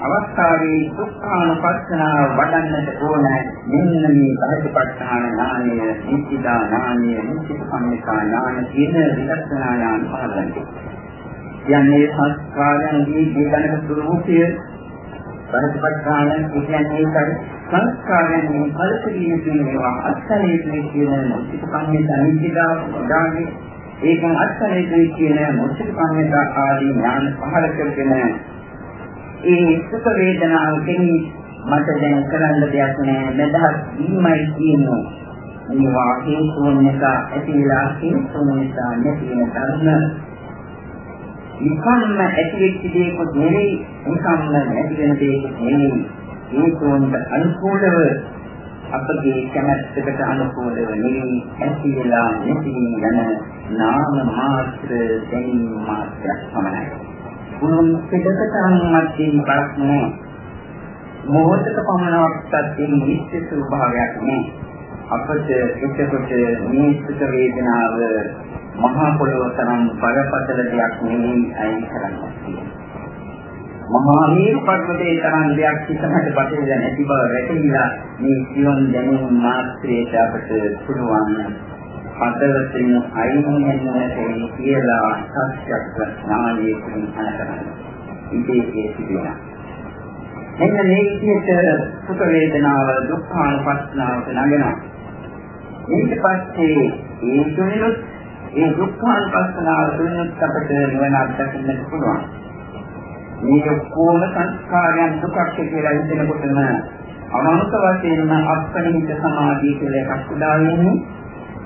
අවස්ථාවේ දුක්ඛානුපස්සනාව වඩන්නට ඕන මෙන්න මේ බහිපත්තාන ඥානය, නිත්‍යදා ඥානය, නිත්‍ය සම්මිතා ඥාන කියන විදර්ශනා ඥාන පාදන්නේ. යන්නේ සංස්කාරයන්ගේ දීගණක ස්වરૂපය බහිපත්තාන කියන්නේ ඒකයි සංස්කාරයන් මේ කලකිරීම කියනවා අත්සලයේ කියන මුචිත කම්මිත අනිත්‍යතාව උදාන්නේ ඒකෙන් අත්සලයේ කියන මුචිත කම්මිත ආදී ඥාන පහල කරගෙන ඒ සුඛ වේදනාව කෙනී මට දැන් කරන්න දෙයක් නෑ. නැදහස් වීමයි කියනවා. මේවා හේතුන් නිසා ඇතිලා හේතුන් නිසා නැති වෙන ධර්ම. නිකම්ම ඇතිවෙච්ච දේකුත් නෙවෙයි නිකම්ම නැති වෙන දේකුත් නෙවෙයි. හේතුන්ට අනුකූලව අපගේ කැමැත්තකට අනුකූලව නෙවෙයි ඇති වෙලා නැති යන නාම මාත්‍ර දැනීම මාත්‍රයක් පමණයි. මුළුන් පිටකට අනුමැතින් බලක් නෑ. මොහොතක පමණක් තත්ත්වෙ නිත්‍ය ස්වභාවයක් නෑ. අපට එතකොට මේ සුඛ වේදනාව මහා පොළොව තරම් බරපතල දෙයක් නෙවෙයි අයින් කරන්නේ. මහා මේ පර්වතේ තරම් දෙයක් හිතකට බටේලා නැති බව රැකීලා මේ ජීවන දැනුම් මාත්‍රයට අපට පුළුවන් හතරකින් අයින් වෙන්න කියලා සත්‍යයක් ඥානයේ තුලින් අනකරන ඉතේ සිදුවෙනවා. මෙන්න මේ විදිහට සුඛ වේදනාව දුක්ඛානුපස්සනාවට නගනවා. ඊට පස්සේ ඒ තුනොත් ඒ දුක්ඛානුපස්සනාව තුනත් අපට නිවන අත්දකින්නට පුළුවන්. මේක කොහොම සංස්කාරයන් දුකක් කියලා හිතනකොටම අනන්ත වශයෙන්ම අප්පණිත සමාධිය කියලා එකක් උදා වෙන්නේ.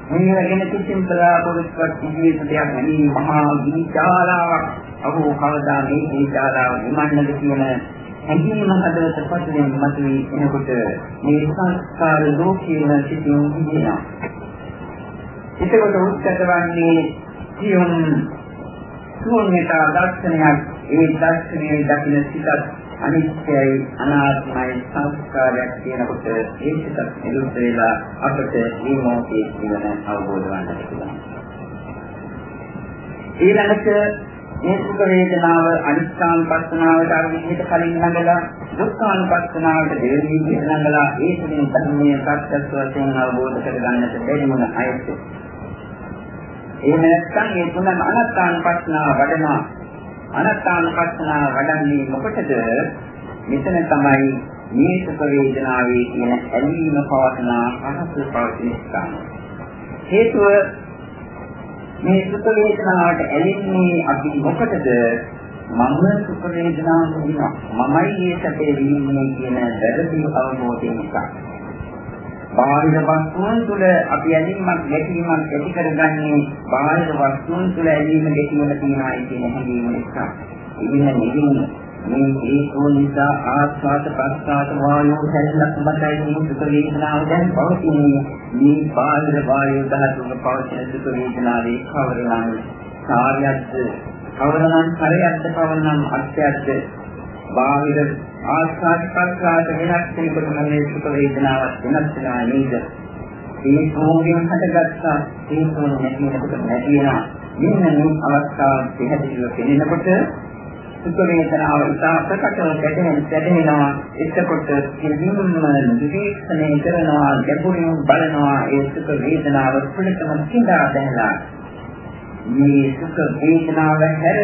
මේ ගැන කිසිම බලාපොරොත්තුවක් ඉදිරියට දෙයක් නෙමෙයි මහා විචාලාවක්. අහෝ කවදා මේ විචාලාව නිමන්නද කියන හැඟීම හදවත පතුලෙන් මතුවී එනකොට මේ සංස්කාර ලෝකයේම සිටින විදිනවා. එතකොට උත්තරවන්නේ සියුම් ශූන්‍යතා දර්ශනයක් ඒ දර්ශනයේ දකින සිතත් අනිත්‍යයි අනාත්මයි සංස්කාරයක් කියනකොට ඒ සිතත් නිරුද්ධ වෙලා අපට මේ මොහොතේ ජීවන අවබෝධ වන්නට පුළුවන්. ඊළඟට මේ සුඛ වේදනාව අනිත්‍යානුපස්සනාවට අර විදිහට කලින් නඟලා දුක්ඛානුපස්සනාවට දෙවෙනි විදිහට නඟලා ඒ තුලින් ධර්මයේ සත්‍යස්ව වශයෙන් අවබෝධ කරගන්නට බැරි වුණ අයට එහෙම නැත්නම් මේ තුනම අනත්තානුපස්සනාව වඩනවා අනත්තානුපස්සනාව වඩන්නේ මොකටද මෙතන තමයි මේ සුඛ වේදනාවේ කියන ඇලීම පවතනා අහස පවතින ස්ථාන හේතුව මේ සුඛ වේදනාවට ඇලෙන්නේ අපි මොකටද? මම සුඛ වේදනාව විඳිනවා. මමයි මේ සැපේ විඳින්නේ කියන වැරදි අවබෝධය නිසා. බාහිර වස්තුන් තුළ අපි ඇලීමක් ගැටීමක් ඇති කරගන්නේ බාහිර වස්තුන් තුළ ඇලීම ගැටීම තියෙනවා කියන හැඟීම නිසා. ඉතින් නිදින්නේ මේ හේතුව නිසා ආස්වාද ප්‍රස්වාද වායෝ හැල්ලක් මතයි මේ සුඛ වේදනාව දැන් පවතින්නේ. මේ බාහිර වායු ධාතුක පවතින සුඛ වේදනාවේ කවරනම් කාර්යයක්ද? කවරනම් කරයක්ද කවරනම් අත්‍යක්ද බාහිර ආස්වාද ප්‍රස්වාද වෙනස් වෙනකොට මේ සුඛ වේදනාවක් වෙනස් වෙනවා නේද? මේ භෝගයෙන් හටගත්තා. ඒ භෝග නැති වෙනකොට නැති වෙනවා මෙන්න මේ අවස්ථාව පැහැදිලිව පෙනෙනකොට සුඛ වේදනාව ඉතා ප්‍රකටව දැනෙන දැනෙනවා එතකොට කිසිම නිරීක්ෂණය කරනවා ගැඹුරින් බලනවා. ඒ සුඛ වේදනාව පුළතම සිඳා දැනලා මේ සුඛ වේදනාව හැර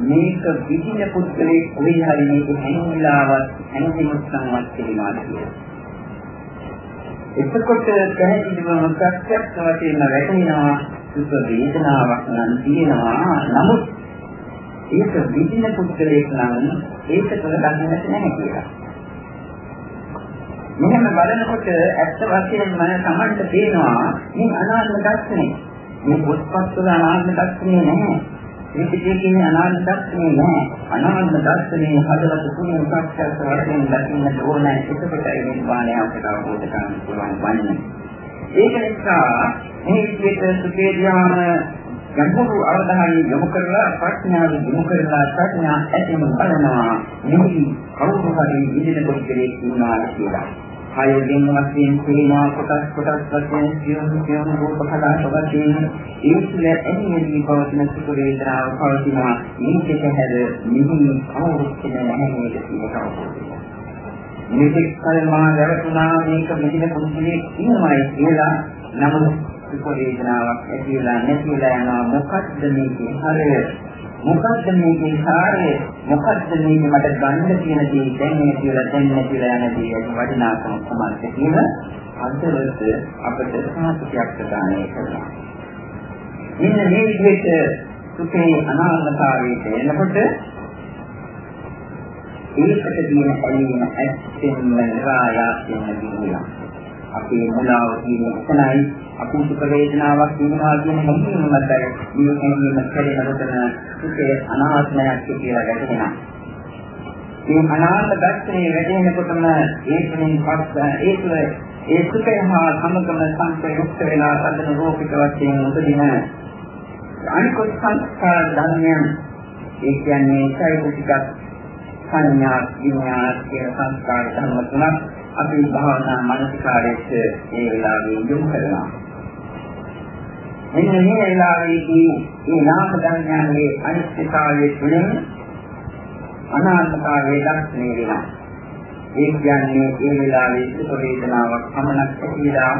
මේක විදින පුද්ගලයේ කොයි හරි මේක හැංගිලාවත් හැංගිමුත් සංවත් කියනවා කියලා. එතකොට පැහැදිලිවම ප්‍රත්‍යක්ෂ වශයෙන්ම වැටෙනවා සුඛ වේදනාවක් නම් තියෙනවා නමුත් ඒක විදින පුද්ගලයෙක් නම් ඒක තුළ දකින්නට නැහැ කියලා. මෙහෙම බලනකොට ඇත්ත වශයෙන්ම තමන්ට පේනවා මේ අනාත්ම දර්ශනය. මේ පොත්පත් වල අනාත්ම දර්ශනය නැහැ. ත්‍රිපිටකයේ කියන අනාත්ම දර්ශනය නැහැ. අනාත්ම දර්ශනයේ හදවත තුනේ සත්‍යස්ස වශයෙන් දකින්නට ඕන එතකොට ඒ නිර්වාණය අපට අවබෝධ කරගන්න පුළුවන් වන්නේ. ඒක නිසා මේ විදිහට සුඛේ ධ්‍යාන ගැඹුරු අවධානය යොමු කරලා ප්‍රඥාව යොමු කරලා ප්‍රඥා ඇතිව බලනවා මෙහි කවුරු හරි ඉදිරියට පොඩ්ඩේ ඉන්නවා කියලා. හයෙන් වශයෙන් තේනවා කොටස් කොටස් වශයෙන් සියුම් සියුම් රූප කලා සබතින් ඒ තුළ එන්නේ පවතින සුඛ වේදනාව පවතිනවා මේක හැර නිහි කවුරුත් නැහැ මේක කියනවා. මේක කල්මා දරතුනා මේක මෙදින පුදුලේ ඉන්නවයි කියලා නමුත් දුක වේදනාවක් ඇති වෙලා නැති වෙලා යනවා. මොකද්ද මේකේ හරය? මොකද්ද මේකේ කාර්යය මොකද්ද මේක මට ගන්න තියෙන දේ දැන් මේ කියලා දැන් නැතිලා යන දේ වටිනාකම සමානද කියන අන්තරවලට අපිට සාහිත්‍යයක් ප්‍රදානය කරනවා. මෙන්න මේ විදිහට සුඛේ අනාත්මතාවයට එනකොට ඒකට තියෙන ඇලීම ඇත්තෙන්ම නිරායාසයෙන්ම දිනුවා අපේ මුලාව තියෙන එතනයි අපි සුඛ වේදනාවක් වෙනවා කියන හැඟීම මතයි මේ හැඟීම කෙරෙනකොටම සුඛේ අනාත්මයක් කියලා වැටහෙනවා. මේ අනාත්ම දර්ශනයේ වැටෙනකොටම ඒකෙන් පස්ස ඒක ඒ සුඛය හා සමගම සංකේයුක්ත වෙලා සඳන රෝපික වශයෙන් උපදින අනිකුත් සංස්කාර ධර්මයන් ඒ කියන්නේ චෛතසික සංඥා විඤ්ඤාණ කියන සංස්කාර ධර්ම තුනක් අපි භාවනා මානසිකාරයේ ඒ වෙලාවේ යොමු කරනවා. මෙන්න මේ වෙලාවේදී මේ නාම ධර්මයන්ගේ අනිත්‍යතාවයේ තුලින් අනාත්මතාවයේ දර්ශනය වෙනවා. ඒ කියන්නේ ඒ වෙලාවේ සුඛ වේදනාවක් පමණක් ඇතිලා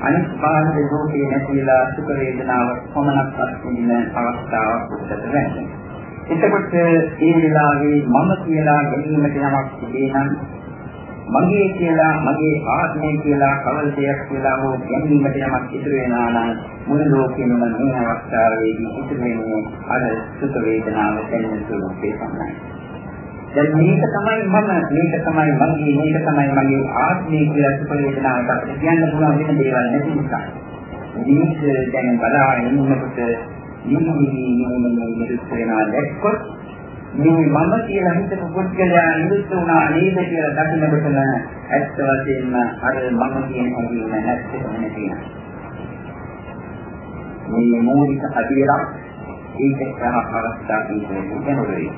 අනිත් බාහිර ලෝකේ නැතිලා සුඛ වේදනාවක් පමණක් අත්විඳින අවස්ථාවක් උද්ගත වෙනවා. එතකොට ඒ වෙලාවේ මම කියලා ගැනීමට යමක් තිබේ නම් මගේ කියලා මගේ ආත්මය කියලා කවල දෙයක් කියලා හෝ ගැනීමට යමක් ඉතුරු වෙනවා නම් මුළු ලෝකෙම මේ අවස්ථාවේදී ඉතුරු වෙන්නේ අර සුඛ වේදනාව දැනෙන ස්වરૂපේ පමණයි. දැන් මේක තමයි මම මේක තමයි මගේ මේක තමයි මගේ ආත්මය කියලා සුඛ වේදනාවට අපිට කියන්න පුළුවන් වෙන දේවල් නැති නිසා. මේක දැන් බලාගෙන ඉන්නකොට නිමිති නිමිති නිරුත් වෙනවා දැක්කොත් මේ මම කියලා හිතපු පුද්ගලයා නිරුත් වුණා නේද කියලා දකින්නකොටම ඇත්ත වශයෙන්ම අර මම කියන හැඟීම නැත්තේ නැතිනම් මේ මූලික අධිරක් ඒක සහ අවස්ථා කීපයක් ගැඹුරුයි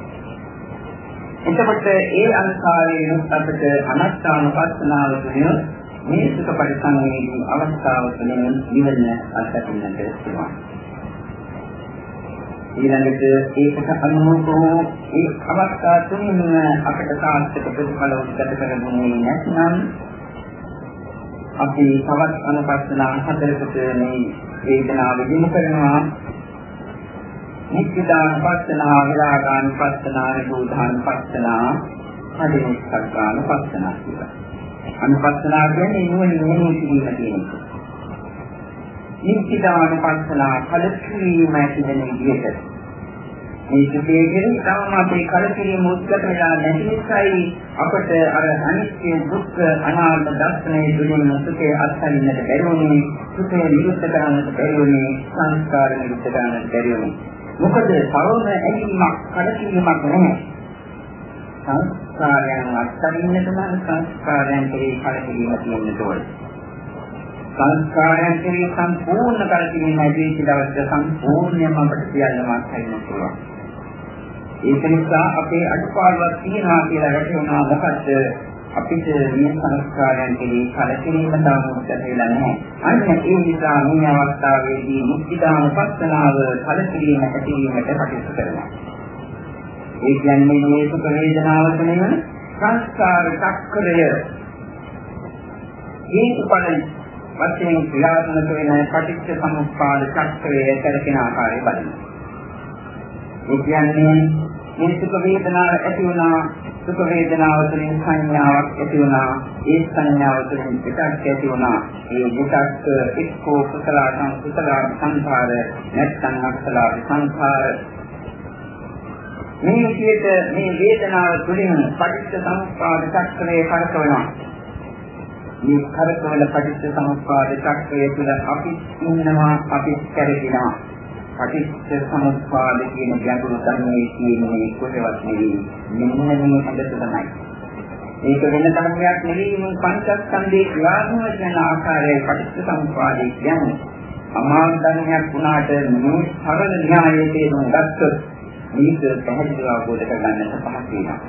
එතකොට ඒ අංකාරයේ අපිට අනත්තානුපස්සනාව තුළින් මේ සුඛ පරිසංවේදී අවස්ථාව තුළින් නිවන අත්දකින්නට පුළුවන්. ඊළඟට ඒකට අනුරූප ඒ අවස්ථා තුළින් අපිට සාර්ථක ප්‍රතිඵල උද්ගත කරගන්නේ නැත්නම් අපි තවත් අනුපස්සනා හතරකට මේ වේදනාව යොමු කරනවා නිත්‍යදානුපස්සනා, විරාගානුපස්සනා, නිරෝධානුපස්සනා, අදිනිස්සග්ගානුපස්සනා කියලා. අනුපස්සනා කියන්නේ නුවණින් මෙහෙය කිරීම කියන එක. නිත්‍යදානුපස්සනා කලකිරීම ඇතිවෙන විදිහට මේ සුඛයේ කෙරෙහි තවම අපේ කලකිරීම උද්ගත වෙලා නැති නිසායි අපට අර අනිත්‍ය දුක්ඛ අනාත්ම දර්ශනයේ දුරින් සුඛයේ අත්හරින්නට බැරි වුණේ සුඛය නිරුද්ධ කරන්නට බැරි වුණේ සංස්කාර නිරුද්ධ කරන්නට බැරි වුණේ මොකද තවම ඇලීමක් කඩකිරීමක් නැහැ. සංස්කාරයන් අත්හරින්නට නම් සංස්කාරයන් කෙරෙහි කලකිරීම තියෙන්න ඕනේ. සංස්කාරයන් කෙරෙහි සම්පූර්ණ කලකිරීම ඇදී දවසට සම්පූර්ණයෙන්ම අපිට සියල්ලම අත්හරින්න පුළුවන්. ඒක නිසා අපේ අඩුපාඩුවක් තියෙනවා කියලා වැටහෙනවා මොකද අපිට මේ සංස්කාරයන් කෙරෙහි කලකිරීම තාමත් ඇතිලා නැහැ. අන්න ඒ නිසා මේ අවස්ථාවේදී මුක්තිදාන පස්සනාව කලකිරීම ඇතිවීමට කටයුතු කරනවා. ඒ කියන්නේ මේ සුඛ වේදනාව තුළින් සංස්කාර චක්‍රය හේතුඵල වශයෙන් ක්‍රියාත්මක වෙන පටිච්ච සමුප්පාද චක්‍රය කරකින ආකාරය බලන්න. ඒ කියන්නේ මේ සුඛ වේදනාව ඇති වුණා සුඛ වේදනාව තුළින් සංඥාවක් ඇති වුණා ඒ සංඥාව තුළින් පිටක් ඇති වුණා. ඒ පිටක් එක්කෝ කුසල සංකුසල සංඛාර නැත්නම් අකුසල සංඛාර. මේ විදිහට මේ වේදනාව තුළින් පටිච්ච සමුප්පාද චක්‍රයේ කරකවනවා. මේ කරකවල පටිච්ච සමුප්පාද චක්‍රය තුළ අපි ඉන්නවා අපි කැරෙනවා පටිච්ච සමුප්පාද කියන ගැඹුරු ධර්මයේ කියන්නේ කොටවත් නෙවෙයි මෙන්න මේ හඳ තමයි. ඒක වෙන ධර්මයක් නෙවෙයි මේ පංචස්කන්ධේ ක්‍රියාත්මක වෙන ආකාරයේ පටිච්ච සමුප්පාදේ කියන්නේ. අමාරු ධර්මයක් වුණාට මේ සරල න්‍යායයේ තේරුම් ගත්තොත් මේක පැහැදිලිව අවබෝධ කරගන්නට පහසු වෙනවා.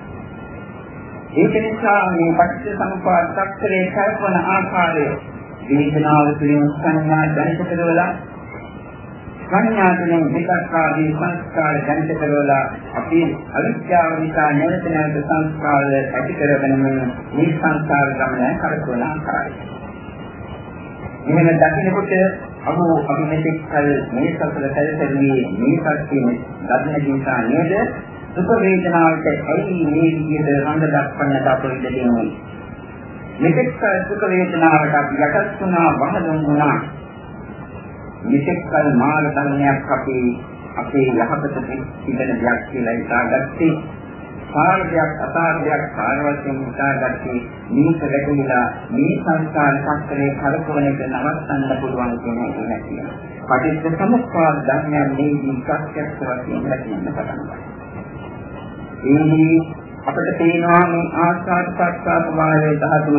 ඒක නිසා මේ පටිච්ච සමුප්පාද සත්‍යයේ කල්පන ආකාරය වේදනාව තුළින් සංඥා දැනිට කරවලා සංඥා තුළින් විකක් ආදී සංස්කාර දැනිට කරවලා අපි අවිද්‍යාව නිසා නැවත නැවත සංස්කාර ඇති කරගෙන මේ සංස්කාර ගමන කරකවන ආකාරය. එහෙම දකිනකොට අමු අපි මෙතෙක් කල මේ සසල සැලසෙන්නේ මේ සත්‍යයේ දකින නිසා නේද සුඛ වේදනාවට ඇයි මේ විදිහට රඳ දක්වන්නට අප ඉඩ දෙන්නේ. මෙතෙක් සුඛ වේදනාවට අපි යටත් වුණා වහදුන් වුණා මෙතෙක් කල මාන ධර්මයක් අපි අපේ යහපත තිබෙන දෙයක් කියලා හිතාගත්තේ සාරයක් අසාරයක් සාරවත්යෙන් හිතාගත්තේ මේක ලැබුණා මේ සංස්කාර චක්‍රේ කරකවන එක නවත්තන්න පුළුවන් කියන එක නැතිව. පටිච්ච සමුප්පාද ධර්මයන් මේ විකක්ෂයක් වශයෙන් ලැබෙන්න පටන් ගන්නවා. අපිට පේනවා මේ ආස්වාද ප්‍රසආත වායයේ ධාතුව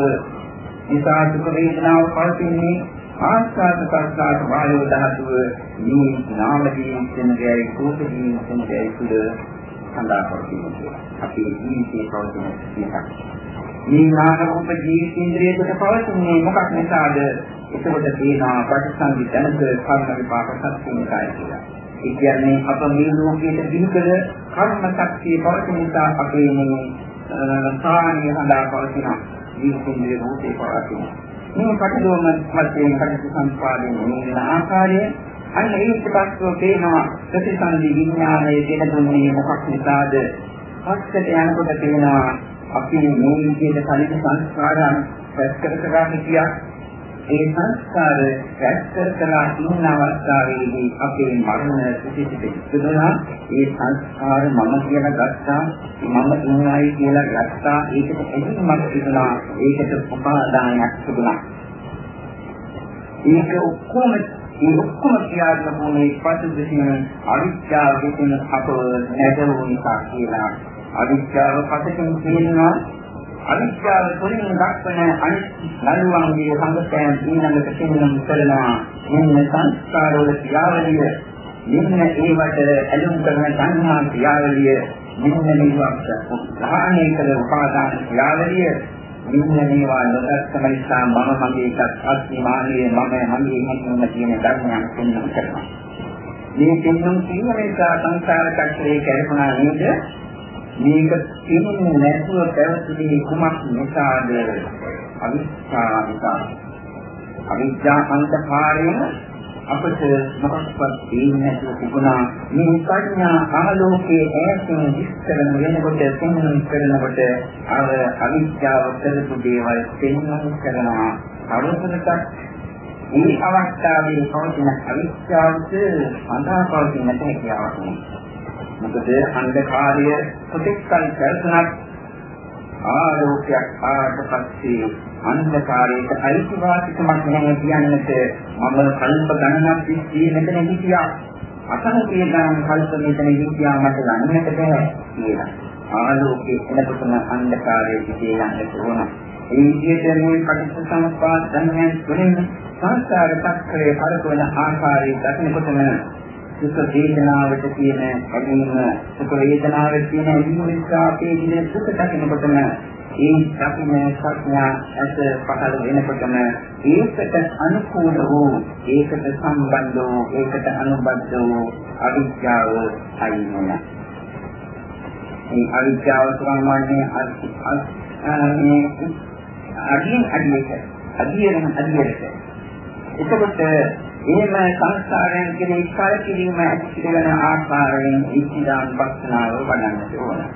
නිසා දුක වේදනාව පවතින්නේ ආස්වාද ප්‍රසආත වායෝ ධාතුව මේ නාම දීන දෙයයි රූප දීන දෙයයි තුළ සඳහන් කරනවා. අපේ ජීවිතයේ පවතින සිතක්. මේ නාම රූප ජීවිතේන්ද්‍රයකට පවතින්නේ මොකක් නිසාද? එතකොට තියෙනවා ප්‍රතිසංගි දැනක කර්ම විපාක සත්‍ය නිසායි කියලා. ඒ කියන්නේ අප මේ ලෝකයේ දිනකල කර්ම ශක්තිය පවතින නිසා අපේ මේ සාහනිය සඳහා පවතින ජීවිතේන්ද්‍රය රූපේ පවතිනවා. මේ කටදෝම වශයෙන් කටයුතු සම්පාදනය වෙන ආකාරය අන්න ඒකට පස්සෝ පේනවා. ප්‍රතිසන්දි විඥානයේ දෙන දුන්නේ මොකක් නිසාද? පස්සට යනකොට පේනවා අපි මේ විදිහට කලින් සංස්කාරයන් රැස් කර කර හිටියා. ඒ සංස්කාර රැස් කර කර ඉන්න අවස්ථාවේදී අපේ මරණ සිටිට ඉස්සෙල්ලා ඒ සංස්කාර මම කියලා ගත්තා මම ඉන්නයි කියලා ගත්තා. ඒකට එදිනමක් තිබුණා ඒකට උපාදානයක් තිබුණා. ඒක ඔක්කොම මේ ඔක්කොම ක්‍රියාත්මක වුණේ පසුබිම අවිද්‍යාව විසින් අප නැදවු නිසා කියලා. අවිද්‍යාව පසකින් කියනවා. අවිද්‍යාව තුළින් දක්වන අනිත් නළුවන්ගේ සංගතයන් ඊළඟට කියනවා කරනවා මෙන්න සංස්කාරවල ක්‍රියාවලිය මෙන්න ඒවට ඇලුම් කරන සංහා ක්‍රියාවලිය මෙන්න මේවත් උදාහරණය කළ උපාදාන ක්‍රියාවලිය මෙන්න මේවා නොදක්කම නිසා මම මගේ එකත් අත්මානීය මම මගේ මනෝම කියන ධර්මයන් පෙන්වන්න කරනවා. මේ පෙන්වන කියන නිසා සංසාර චක්‍රයේ කැරකුණා නේද? මේක තේරුම් නැතුව පැවතුනේ කුමක් නිසාද? අවිස්සා නිසා. අවිද්‍යා අන්තකාරයෙන් අපට මොකක්වත් දෙන්නේ නැතුව තිබුණා මේ ප්‍රඥා ආලෝකයේ ඈතින් විස්තරන වෙනකොට තේරුම් කරනකොට අර අවිද්‍යාව කරපු දේවල් තේරුම් කරනවා අවසරට මේ අවස්ථාවේ පවතින අවිද්‍යාවට සඳහා පවතින හැකියාවක් මොකද අන්ධකාරය කොටෙක්කල් කරසනක් ආලෝකයක් ආවට පස්සේ අන්ධකාරයට අයිතිවාසිකමක් නැහැ කියන්නට මම කල්ප ගණනක් තිස්සේ මෙතන හිටියා. අසංකේ ගණන් කල්ප මෙතන හිටියා මට ගන්නට බෑ කියලා. ආලෝකයේ එනකොටම අන්ධකාරයේ පිටේ යන්නට ඕන. ඒ විදිහට මේ පටිච්චසමුප්පාද ධර්මයන් තුළින් සංස්කාර චක්‍රයේ පරිපූර්ණ ආකාරයේ දකිනකොටම සුඛ වේදනාවට තියෙන ඇලීම සුඛ වේදනාවේ තියෙන ඇලීම නිසා අපේ දින සුඛ දකිනකොටම ඒ දකින්න ප්‍රඥා ඇස පහළ වෙනකොටම ඒකට අනුකූල වූ ඒකට සම්බන්ධ වූ ඒකට අනුබද්ධ වූ අවිද්‍යාව අයිනන මේ අවිද්‍යාව සාමාන්‍ය මේ අදින් අදියට අදියරම අදියට එතකොට එහෙම සංස්කාරයන් කෙරෙහි කලකිරීම ඇති කරන ආකාරයෙන් ඉච්ඡාන් පස්සනාව වඩන්නට ඕනේ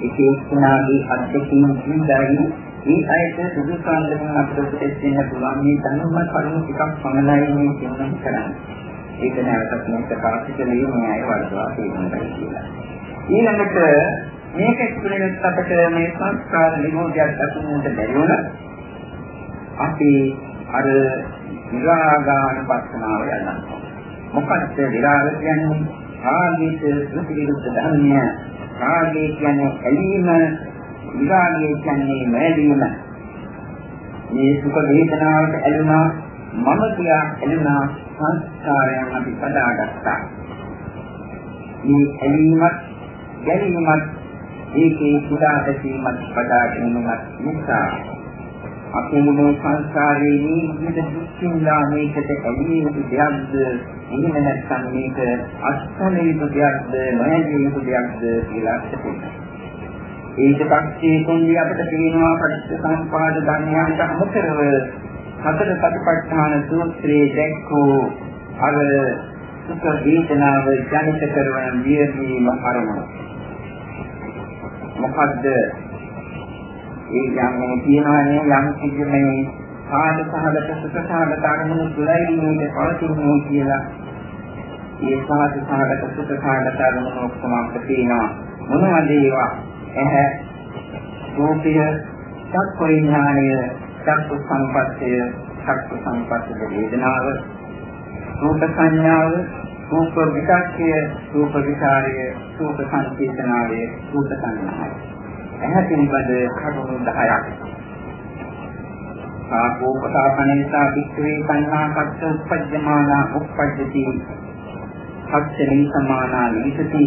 එක එක්කෙනාගේ අත්දැකීම් විඳයි ඒ අයට සුදු කාන්දරෙන් අපිට උපදෙස් දෙන්න පුළුවන් මේ ධර්ම කරුණු ටිකක් පමණයි මේ කියන්න කරන්නේ. ඒක නැවතත් මේක පාසිකලිය මේ අය වඩවා තේරුම්යි කියලා. ඊළඟට මේක ඉක්ුණෙත් අපිට මේ සංස්කාර නිරෝධයක් දක්වන්නට බැරි වුණා. අපි අර විරාගාන පස්සනාව යනවා. මොකක්ද විරාග කියන්නේ? ආගිත සුපිරිසුදු ධර්මය රාගය කියන්නේ ඇලීම, විරාගය කියන්නේ මැලීම. මේ සුඛ වේදනාවට ඇලුනා මම කියා ඇලුනා සංස්කාරයන් අපි පදාගත්තා. මේ ඇලීමත්, ගැලීමත් ඒකේ කුඩා දැකීමත් පදාගෙනමත් නිසා අපේ මේ සංසාරයේ විවිධ දුක්ඛින්ලා මේකට ඇලී යුතු දෙයක්ද එහෙම නැත්නම් මේක අස්තලේ යුතු දෙයක්ද නොයැලී යුතු දෙයක්ද කියලා හිතෙනවා. ඊට පස්සේ කොන්දී අපිට තියෙනවා පටිච්චසමුප්පාද ධර්මයන්ට අමතරව සතර සතිපට්ඨාන සූත්‍රයේ දැක්වූ අර සුඛ වේදනාව ජනිත කරන වියදීම අරමුණ. මොකද්ද ඒ යන්නේ කියනවානේ යම් කිසි මේ කාල සහගත සුඛ සහගත අරමුණු තුළයි මේක පවතින්නේ කියලා. ඒ සාධ සහගත සුඛ සහගත අරමුණු ඔක්කොම අපිට තියෙනවා. මොනවද ඒවා? ඇහැ, රූපය, චක්ක විඥානය, චක්ක සංපස්සය, චක්ක සංපස්සද වේදනාව, රූප සංඥාව, රූප විචක්කය, රූප විචාරය, රූප සංකේතනාවය, රූප සංඥාවය. ඇහැ පිළිබඳ කරුණු 10ක්. ආපෝපතාපනේසා වික්‍රේ සංහා කච්ච උපජ්ජමානා උපජ්ජති. සත්‍යනි සමානා විසති.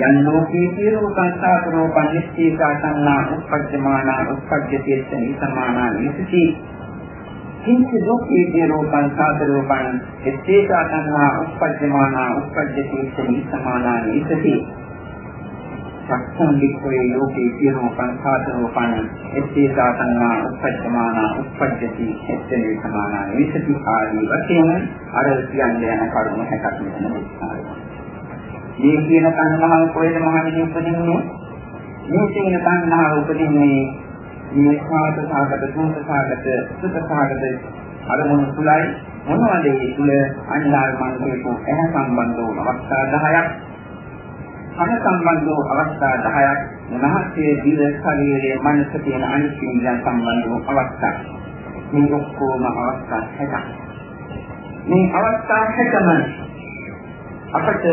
යන් ලෝකේ සියලු සංසාරෝ පඤ්ඤේසා සංනා උපජ්ජමානා උපජ්ජති එතනි සමානා විසති. කිංච ලෝකේ සියලු සංසාරෝ පඤ්ඤේසා සංනා උපජ්ජමානා උපජ්ජති එතනි සමානා විසති. සක්සන් වික්‍රේ ලෝකේ සියලු සංඛාතෝ පන එත්තේ සාතන්නා උපජ්ජමානා උපජ්ජති එත්තේ සමානා විසති ආදී වශයෙන් අර කියන්නේ යන කරුණු හැටක් මෙතන විස්තරයි. මේ කියන තණ්හාව කොහෙද මහණෙනි උපදින්නේ? මේ කියන තණ්හාව උපදින්නේ මේ සාගත සාගත දුක සාගත සුඛ සාගත අරමුණු තුලයි මොනවද ඒ තුල අනිලාල් මනසේක එන සම්බන්ධ වූ අවස්ථා 10ක් කන සම්බන්ධ වූ අවස්ථා 10ක් මනසේ දිව ශරීරයේ මනස කියන අනිත් ඉන්ද්‍රයන් සම්බන්ධ වූ අවස්ථා. මේ ඔක්කොම අවස්ථා 60ක්. මේ අවස්ථා හැකම අපට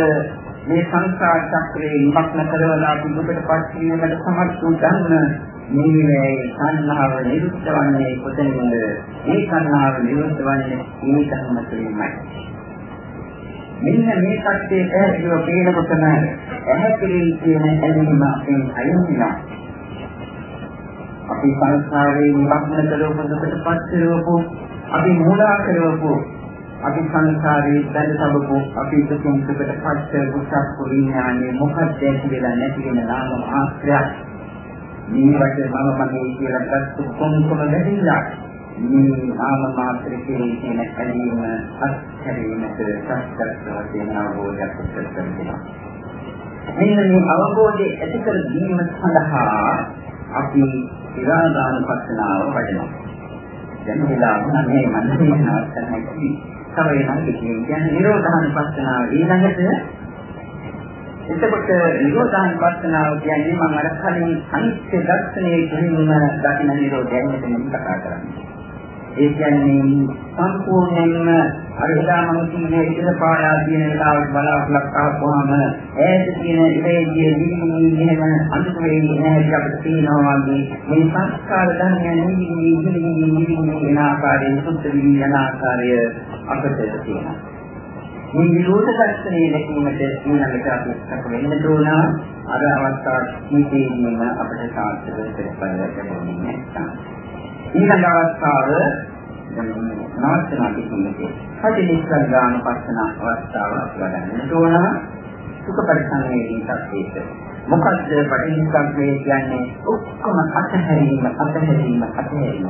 මේ සංසාර චක්‍රේ නිමග්න කරවලා දුකටපත් වීමකට සමත් වූ ධර්ම මේ සංහාව නිරුද්ධ වන්නේ කොතනින්ද? මේ සංහාව නිරුද්ධ වන්නේ මේ ධර්ම තුළින්මයි. මෙන්න මේ කට්ටිය පැහැදිලිව පේනකොටම ඇහැ කෙරෙහි කියන ඇලීම අපෙන් අයින් වෙනවා. අපි සංසාරේ නිමග්න කරවපු දුකටපත් කරවපු අපි මූලා කරවපු අපි සංසාරේ දැන් සබකෝ අපි දුකින් දුකට පත් කරපු සත්පු විඥානේ මොකක්ද කියලා නැති වෙන නාම ආශ්‍රයක් මේවට මම මගේ කියලා ගත්ත කොම්කොම දෙහිලා මේ නාම මාත්‍ර කෙරෙහි තියෙන ඇලීම අත්හැරීමට සත්‍යස්ව වශයෙන් අවබෝධයක් කරගන්නවා මෙන්න මේ අවබෝධය ඇති කර ගැනීම සඳහා අපි ඉරාදාන පස්සනාව වඩනවා. දැන් වෙලා මේ මනසේ නවත්තන්නයි තව වෙනම කියන්නේ නිරෝධාන පස්සනාව ඊළඟට. එතකොට නිරෝධාන පස්සනාව කියන්නේ මම අර කලින් අනිත්‍ය දර්ශනයේ කිරීම දකින්න නිරෝධයෙන් මෙතන කතා කරන්නේ. ඒ කියන්නේ සම්පූර්ණයෙන්ම අරහිලා මම කියන්නේ ඉතල පාඩා කියන වෙලාවට බලාපොරොත්තු ආවම ඈත තියෙන ඉවේදී දිවිදී මෙහෙම අන්තිම වෙන්නේ නැහැ අපිට තේනවා වගේ මේ සංස්කාර ධර්මයන් නිවිදී නිවිදී නිවිදී වෙන ආකාරයෙන් සුද්ධ වී යන ආකාරය අපිට තියෙනවා. මේ විරෝධ දර්ශනයේ දැකීමට ඊළඟට අපි සැක වෙන්න ඕන අර අවස්ථාව කීපෙදීම අපිට සාර්ථක වෙන්න ලැබෙන්නේ නැහැ. ඊළඟ අවස්ථාව නාස්තනා කිසිමකේ පටිනිස්සග්ගාන පස්සන අවස්ථාව වඩන්න ඕන. සුඛ පරිසංවේදී සත්‍යයට. මොකද්ද පටිනිස්සග්ගේ කියන්නේ? ඔක්කොම අතහැරීම අතහැරීම අතහැරීම.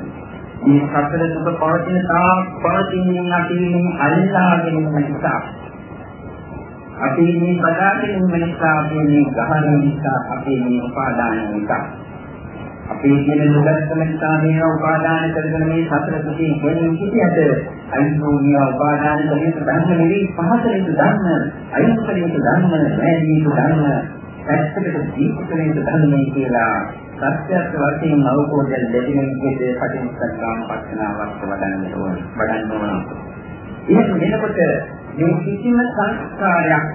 මේ සතර සුඛ පවතින තා පවතින අපි අල්ලාගෙන නිසා අපි මේ බදාගෙන නිසා අපි මේ ගහන නිසා අපි මේ උපාදාන නිසා අපේ කියන දුක්ඛම නිසා මේවා උපාදාන කරගෙන මේ සතර දුකේ ගෙනින් සිටියට අයිසෝනිය උපාදාන කරගෙන ධර්ම නෙවෙයි පහතරින් ධර්ම අයිසෝනිය ධර්ම නෑදී ධර්ම ඇත්තට දීපකලේ ධර්මයි කියලා සත්‍යත් වශයෙන් අවබෝධය ලැබෙන විදිහට පටිච්චසමුප්පාද පස්සනාවක් වඩන්න ඕන වඩන්න ඕන. එහෙම වෙනකොට මේ කිසිම සංස්කාරයක්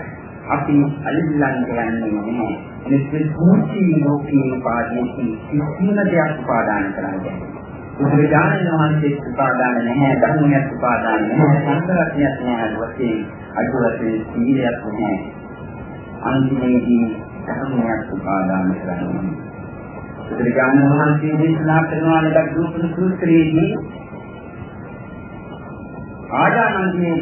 අපි අලිල්ලන් කියන්නේ නැහැ. මේ කුංචි ලෝකේ පාදීති කිසිම දෙයක් උපාදාන කරන්නේ බුදුරජාණන් වහන්සේ උපාදාන නැහැ ධර්මයක් උපාදාන නැහැ සංස්කාරයක් නැහැ වශයෙන් අදුවසේ සීලයක් නැහැ. අන්තිමේදී ධර්මයක් උපාදාන කරන්නේ බුදුරජාණන් වහන්සේ දේශනා කරන ලද දුප්පු සූත්‍රයේදී ආජානන්දේ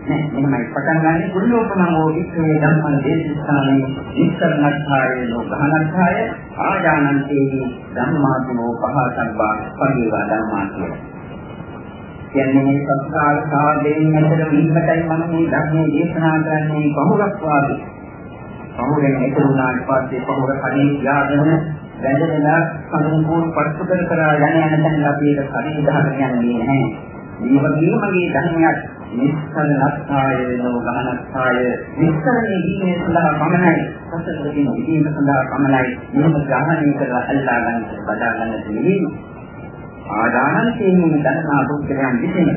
වික්‍රේ මෙහෙමයි පටන් ගන්න කුල්ලෝපමංගෝ වික්‍රේ ධම්මං දේශිස්සාමි නිස්සරණත්ථායේ ලෝකහනත්ථාය ආජානන්තේ ධම්මාතුමෝ පහසම්බා පරිවා ධම්මාතුමෝ කියන්නේ මේ සංස්කාර සාදයෙන් අතර වීමටයි මම මේ ධර්මයේ දේශනා කරන්නේ බහුලක් වාගේ. බහුලෙන් එක වුණාට පස්සේ බහුල කලින් යාගෙන වැඳලා සම්පූර්ණ පරිසුකර කරා යන යන තැන අපි ඒක කලින් දහගෙන යන්නේ නැහැ. මේ වගේම මේ ධර්මයක් නිස්සල ලක්ෂාය වෙනව ගහනස්සාය නිස්සලනේ දීමේ සඳහා පමණයි. සසරකින් දීම සඳහා පමණයි. මෙහෙම ග්‍රහණය කරලා අල්ලා ගන්න බදා ගන්න දෙන්නේ ආදානන් කියන්නේ ධර්මා පුත්‍රයන් විසින්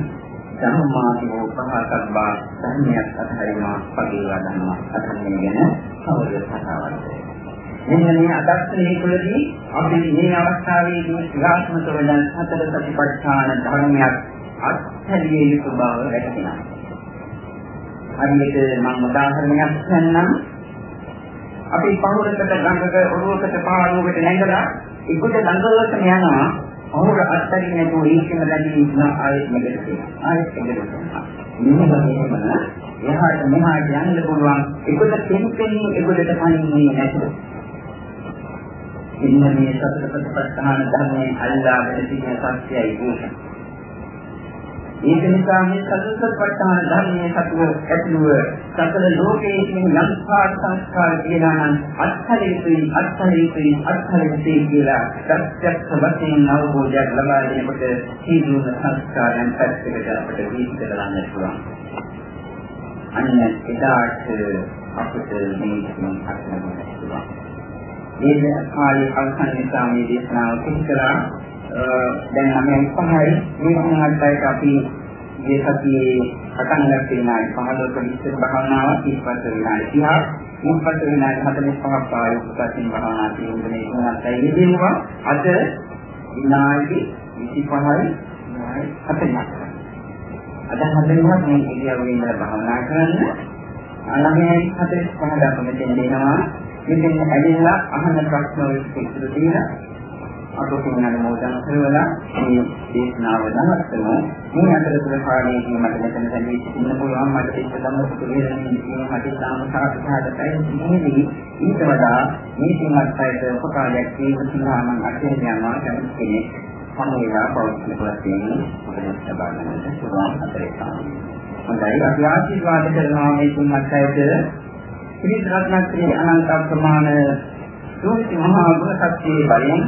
ධම්මාතිෝ පහකබ්බා ධර්මයක් අතහරිනවා පරිවා ධර්මා අතහරින ගැන කවුරුත් කතාවක් මෙන්න මේ අදර්ශනයේ තුළදී අපි මේ අවස්ථාවේදී ක්‍රියාත්මක වෙන හතර සතිපට්ඨාන ධර්මයක් අත්හැරිය යුතු බව වැටහෙනවා. හරියට මම උදාහරණයක් ගන්නම්. අපි පහුරකට ගඟක ඔරුවකට පාළුවකට නැගලා ඉක්ුට දඟලකට යනවා. පහුර අත්හැරින්න නැතුව ඒකම දැනගෙන ඉන්න ආයෙත් මෙතන ආයෙත් එකට මෙහෙම මෙහෙම එහාට මෙහාට යන්න පුළුවන් ඒකට කෙනෙක්ෙන්නේ ඒකට කන්නේ නැතුව ඉන්න මේ සතර ප්‍රතිපත්තහන ධර්මයේ අල්ලාගෙන තියෙන සත්‍යයි ඒක. ඒක නිසා මේ සතරපට්ඨාන ධර්මයේ සතුව ඇතුව සතර ලෝකයේ තියෙන යම් සංස්කාර කියලා නම් අත්හරිතුයි අත්හරිතුයි අත්හරිතුයි කියලා ප්‍රත්‍යක්ෂ වශයෙන් අවබෝධයක් ලබා දෙනකොට සීලුන සංස්කාරයන් පැත්තකට අපට දීප්ත කරන්න පුළුවන්. අන්න එදාට අපිට මේ අත්හරින්න පුළුවන්. මේ කාලේ අවසන් නිසා මේ දේශනාව කිච්චලා දැන් අපි පහයි මේ සමාජයට අපි මේ සතියේ පටන් ගන්න විනාඩි 15ක විතර භාවනාවක් ඊපස්ස විනාඩි 30 ඊපස්ස විනාඩි 45ක් පායුක්තින් භාවනා කිරීමේ තුනක් ලැබෙනවා අද විනාඩි 25යි විනාඩි 40ක් අද හදන්නවත් මේ ඉරියව්වේ ඉඳලා භාවනා කරන්න ළමයි 45 දක්වා මෙතන දෙනවා. මෙතෙන් ඇවිල්ලා අහන ප්‍රශ්න වලට ඉතුරු දීලා අපෝකින් අනුමෝදන් කරලා මේ දේශනාව නවත්තමු. මේ අතරතුර කාලයේදී මට මෙතන සැදී සිටින්න පුළුවන් මට ඒක තමයි සුදුරියන්නේ කියන මට තාම සාකච්ඡාටයි ඉන්නේ. ඊට වඩා මේ සිංහත් අයට උපකාරයක් වීම සඳහා මම අධ්‍යයනය යනවා කැමති කෙනෙක්. සමේලා පෞද්ගලික වශයෙන් උපදෙස් ලබා ගන්නට පුළුවන් අතරේ තමයි. හොඳයි අපි ආශිර්වාද කරනවා මේ සිංහත් අයට ශ්‍රී රත්නත්‍රි අනන්ත ප්‍රමාණ සෝති මහා ගුණ ශක්තියේ බලයෙන්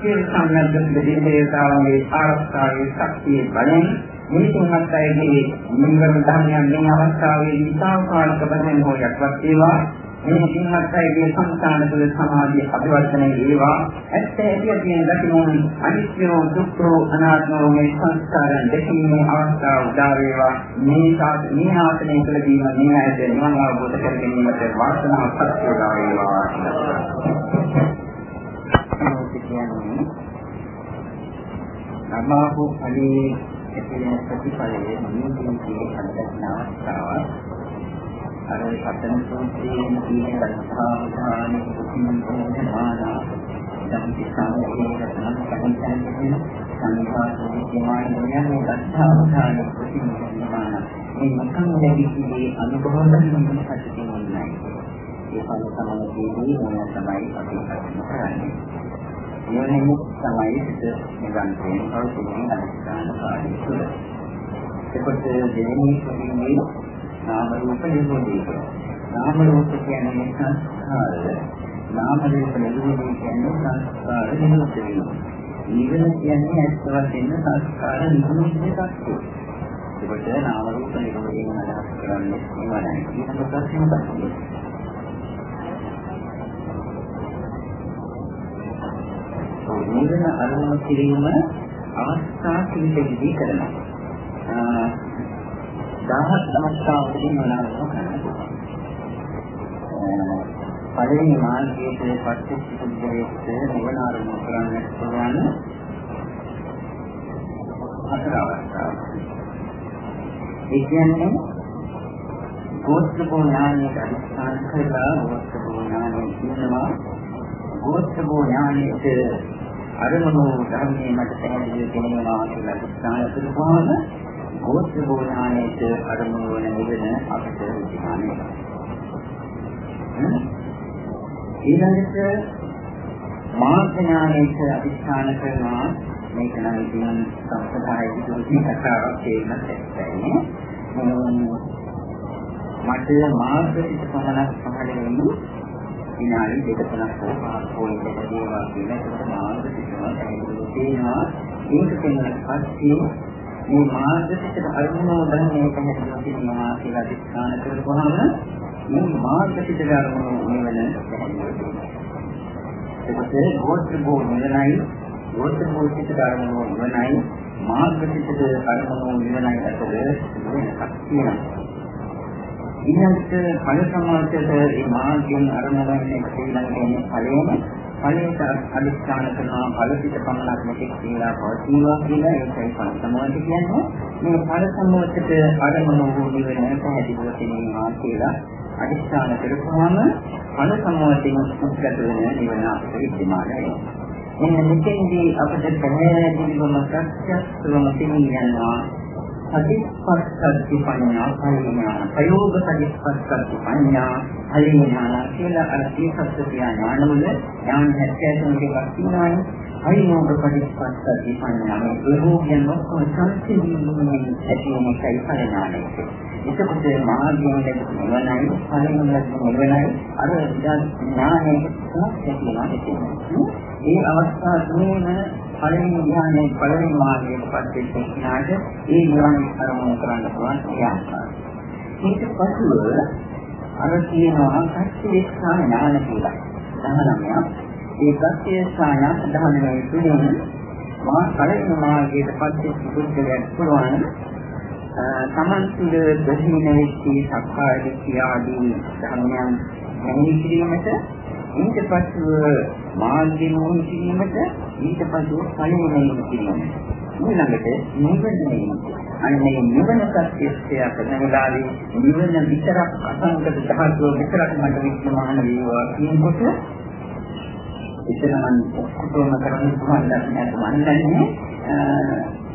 සියලු සංයම් දෙදේතාවගේ ආරක්ෂාවේ ශක්තියේ බලයෙන් මේ තුන්වත් අයගේ නිවන ධර්මයන් මේ අවස්ථාවේදී සාකාලික වශයෙන් හෝ යක්වත් වේවා. මේ සිංහත් අයගේ සංස්කාර තුළ සමාධිය අභිවර්ධනය වේවා. ඇත්ත ඇතිය කියන දකිනුන්. අනිත්‍යෝ දුක්ඛෝ අනාත්මෝ මේ සංස්කාරයන් දෙකීමේ අවස්ථාව උදා වේවා. මේ සාත මේ ආසනය තුළදීම මේ ඇයට නිවන් අවබෝධ කර ගැනීමට වාසනාව සත්‍ය උදා වේවා. කියන්නේ අමාහු අලි එතන ප්‍රතිඵලයේ නියුතියේ අන්තර්ගත අවස්ථාව අර පතන සූත්‍රයේ තියෙන ලක්ෂාවධානයේ කුසිමෝධමානා ධම්පි සාමයේ රතන කණිතන සංඝාසෝධි කියමාන යන්නේ ලක්ෂාවධානයේ කුසිමෝධමානා මේ මකම් ලැබීමේ අනුභව ධර්මයන් පරිදි මොනවායි ඒ පද සමාධියේදී මොන තමයි අපි කරන්නේ. නුවණින් තමයි සිත නිරන්තරයෙන් පවතින අනිත්‍යන කාර්යය තුළ. ඒකට දෙවෙනි කොටින්නේ නාම රූප නිරෝධය. නාම රූප කියන්නේ සංස්කාරය. නාම රූප නිරෝධය කියන්නේ සංස්කාර නිරෝධ වීම. නිවන කියන්නේ ඇත්ත වශයෙන්ම සංස්කාර නිරෝධයේ තත්ත්වය. ඒකට නාම රූප නිරෝධයෙන් අදහස් කරන්නේ නිවනයි. ඒක ප්‍රශ්න තමයි. නිවන අරමුණු කිරීම අවස්ථා කිහිපෙකදී කරනවා. දහස් අවස්ථාවකදී මොනවාද කරන්නේ? පළවෙනි මාර්ගයේ පටිච්චසමුප්පාදයේ නිවන අරමුණු කරන්නට පුළුවන් හතර අවස්ථාවක්. ඒ කියන්නේ ගෝත්‍රභෝ ඥානයට අදිස්ථාන කරලා ගෝත්‍රභෝ ඥානය කියනවා ගෝත්‍රභෝ ඥානයට අරමුණු ධර්මයේ මට පැහැදිලි වෙනවා කියලා උත්සාහ කරපුවාම ගෝත්‍ර ගෝණානේට අරමුණු වන නිවන අපිට විඥානය. ඊළඟට මාර්ග ඥානයට අධිෂ්ඨාන කරනවා මේක නම් ඉතින් සම්ප්‍රදාය විදිහට කතාවක් තේරෙන්න ඇත්තයි. මට මාර්ග පිට පමණක් පහළ වෙන්නේ විනාඩි දෙක තුනක් හෝ පහක් හෝ ඉඳලා දේවා කියන එකට මාර්ග සිතනවා පැහැදිලි තියෙනවා. ඒක කෙනෙක් පස්සේ මේ මාර්ග සිතට අරමුණු දැනන්නේ පැහැදිලි තියෙනවා කියලා අධිස්ථාන කරපුවාම මේ මාර්ග සිතට අරමුණු නිවන පැහැදිලි වෙනවා ඒකත් ගෝත්‍රභෝ නිවනයි ගෝත්‍රභෝ සිතට අරමුණු නිවනයි. මාර්ග සිතට අරමුණු නිවනයි. අතර වෙනසක් තියෙනවා. ඊළඟට ඵල සමාජයට මේ මාර්ගයෙන් අරමුණන්නේ ඊළඟට ඵලයෙන් ඵලයට අදිස්ථාන කරනවා ඵල පිට පමණක් මෙතෙක් කියලා පවතිනවා කියලා ඒකයි ඵල සමාජය කියන්නේ. මේ ඵල සමාජයට අරමුණ වූ නිවන පැහැදිලිව තේනවා කියලා අදිස්ථාන කරපුවාම ඵල සමාජයෙන් උත්ගත වෙන නිවන අපිට විද්‍යමානයි එන්න මෙතෙන්දී අපිට පැහැදිලිවම ප්‍රත්‍යක්ෂවම තේරෙනවා සතිපස්සද්ධි පඤ්ඤා පරිඥාන ප්‍රයෝග සතිපස්සද්ධි පඤ්ඤා පරිඥාන කියලා අර ඒකත් කියන ඥානවල ඥාන 73 එකක් තියෙනවානේ අයිනෝග පරිපස්සද්ධි පඤ්ඤා මේ ප්‍රයෝගයන් ඔක්කොම සංසිඳීමේ ඇතිවෙන එකයි පරිඥානය එතකොට මාර්ගයෙන් නිවනයි පරිඥානයි නිවනයි අර ඥානයේ සත්‍ය කියනවා ඒ අවස්ථා තුනේම පළවෙනි ධ්‍යානයේ පළවෙනි මාර්ගයට පත් වෙච්ච කෙනාට ඒ නිවන අරමුණු කරන්න පුළුවන් ඒ ආකාරය. ඊට පසුව අර කියනවා සත්‍යේක්ෂා ඥාන කියලා. 19ක්. ඒ සත්‍යේක්ෂා ඥාන 19 තුලින් මා පළවෙනි මාර්ගයට පත් වෙච්ච පුද්ගලයාට පුළුවන් තමන් තුළ දෙහිනෙච්චි සක්කාය දිට්ඨිය ආදී ධර්මයන් මෙහි කිරීමට ඊට පස්ව මාර්ගයෙන් වුණ කිරීමට ඊට පස්ව ඵලයෙන් වුණ කිරීමට. ඊළඟට නිවන අන්නේ නිවන සත්‍යය කරන වෙලාවේ නිවන විතරක් අසංකත ධාතුව විතරක් මට විද්‍යමාන වේවා කියනකොට එතනම ඔක්කොම කරන්නේ කොහොමද නැත්නම්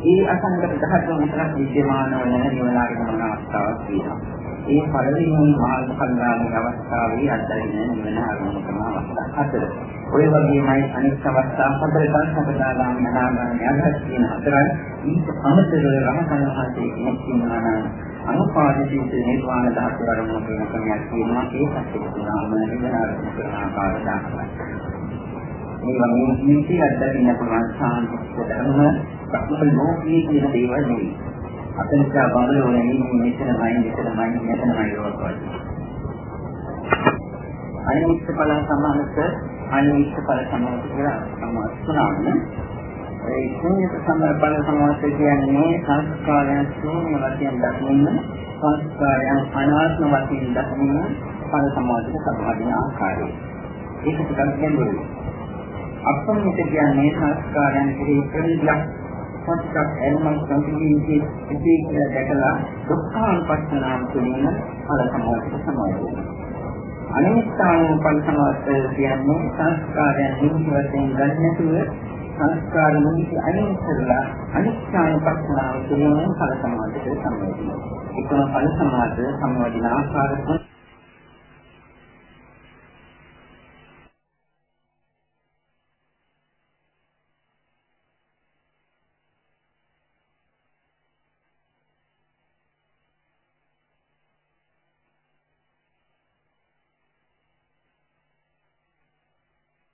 ඒ අසංගත ධාතුව විතරක් විද්‍යමාන වන නිවනාගේ මොන අවස්ථාවක් තියෙනවා. ඒ පළවෙනි මාර්ග කල්ලාමේ අවස්ථාවේ අත්දැකීම නිවන ආරම්භ කරන අවස්ථා හතර. ඔය වගේමයි අනිත් අවස්ථා හතර සංසපදාගාම යනාගාම යහත් කියන හතරයි ඊට අමතරව රහතන් වහන්සේ කෙනෙක් ඉන්නවා නම් අනුපාදිත නිර්වාණ ධාතු ආරම්භ කරන ක්‍රමයක් තියෙනවා ඒ සත්‍ය පුරාම නිවන ආරම්භ කරන ආකාරය දානවා. මේ වගේ ජීවිතය අත්දකින්න පුළුවන් සාන්තික ධර්ම බක්මල් ලෝකයේ කියන දේවල් නෙවෙයි. අතනිකා බබලෝ නෙමෙයි මෙතනමයි මෙතනමයි මෙතනමයි රෝගවල. අනිත්‍ය ඵල සමානක අනිත්‍ය ඵල සමානක කියලා සමාස්තුනාම ඒ ශූන්‍ය සම්බර ඵල සමානක කියන්නේ සංස්කාරයන් ශූන්‍ය වශයෙන් දක්වන සංස්කාරයන් අනාත්ම වශයෙන් දක්වන ඵල සමානක සබඳන ආකාරය. ඒක ටිකක් ගැඹුරුයි. අප්‍රමිත කියන්නේ සංස්කාරයන් කෙරෙහි ප්‍රතිලක් සත්‍යක් එල්මන් සංකීර්ණයේ ඉති කියලා දැකලා දුක්ඛානුපස්සනාව තුළින් ඵල සමාධිය සමාදයි. අනිත්‍යානුපස්සනාව කියන්නේ සංස්කාරයන් නිසි වශයෙන් ගන්නතුව සංස්කාර නිසි අයින් කරලා අනිත්‍යානුපස්සනාව තුළින් ඵල සමාධිය සමාදයි. ඒකම ඵල සමාධිය සම්වදින ආකාරයෙන්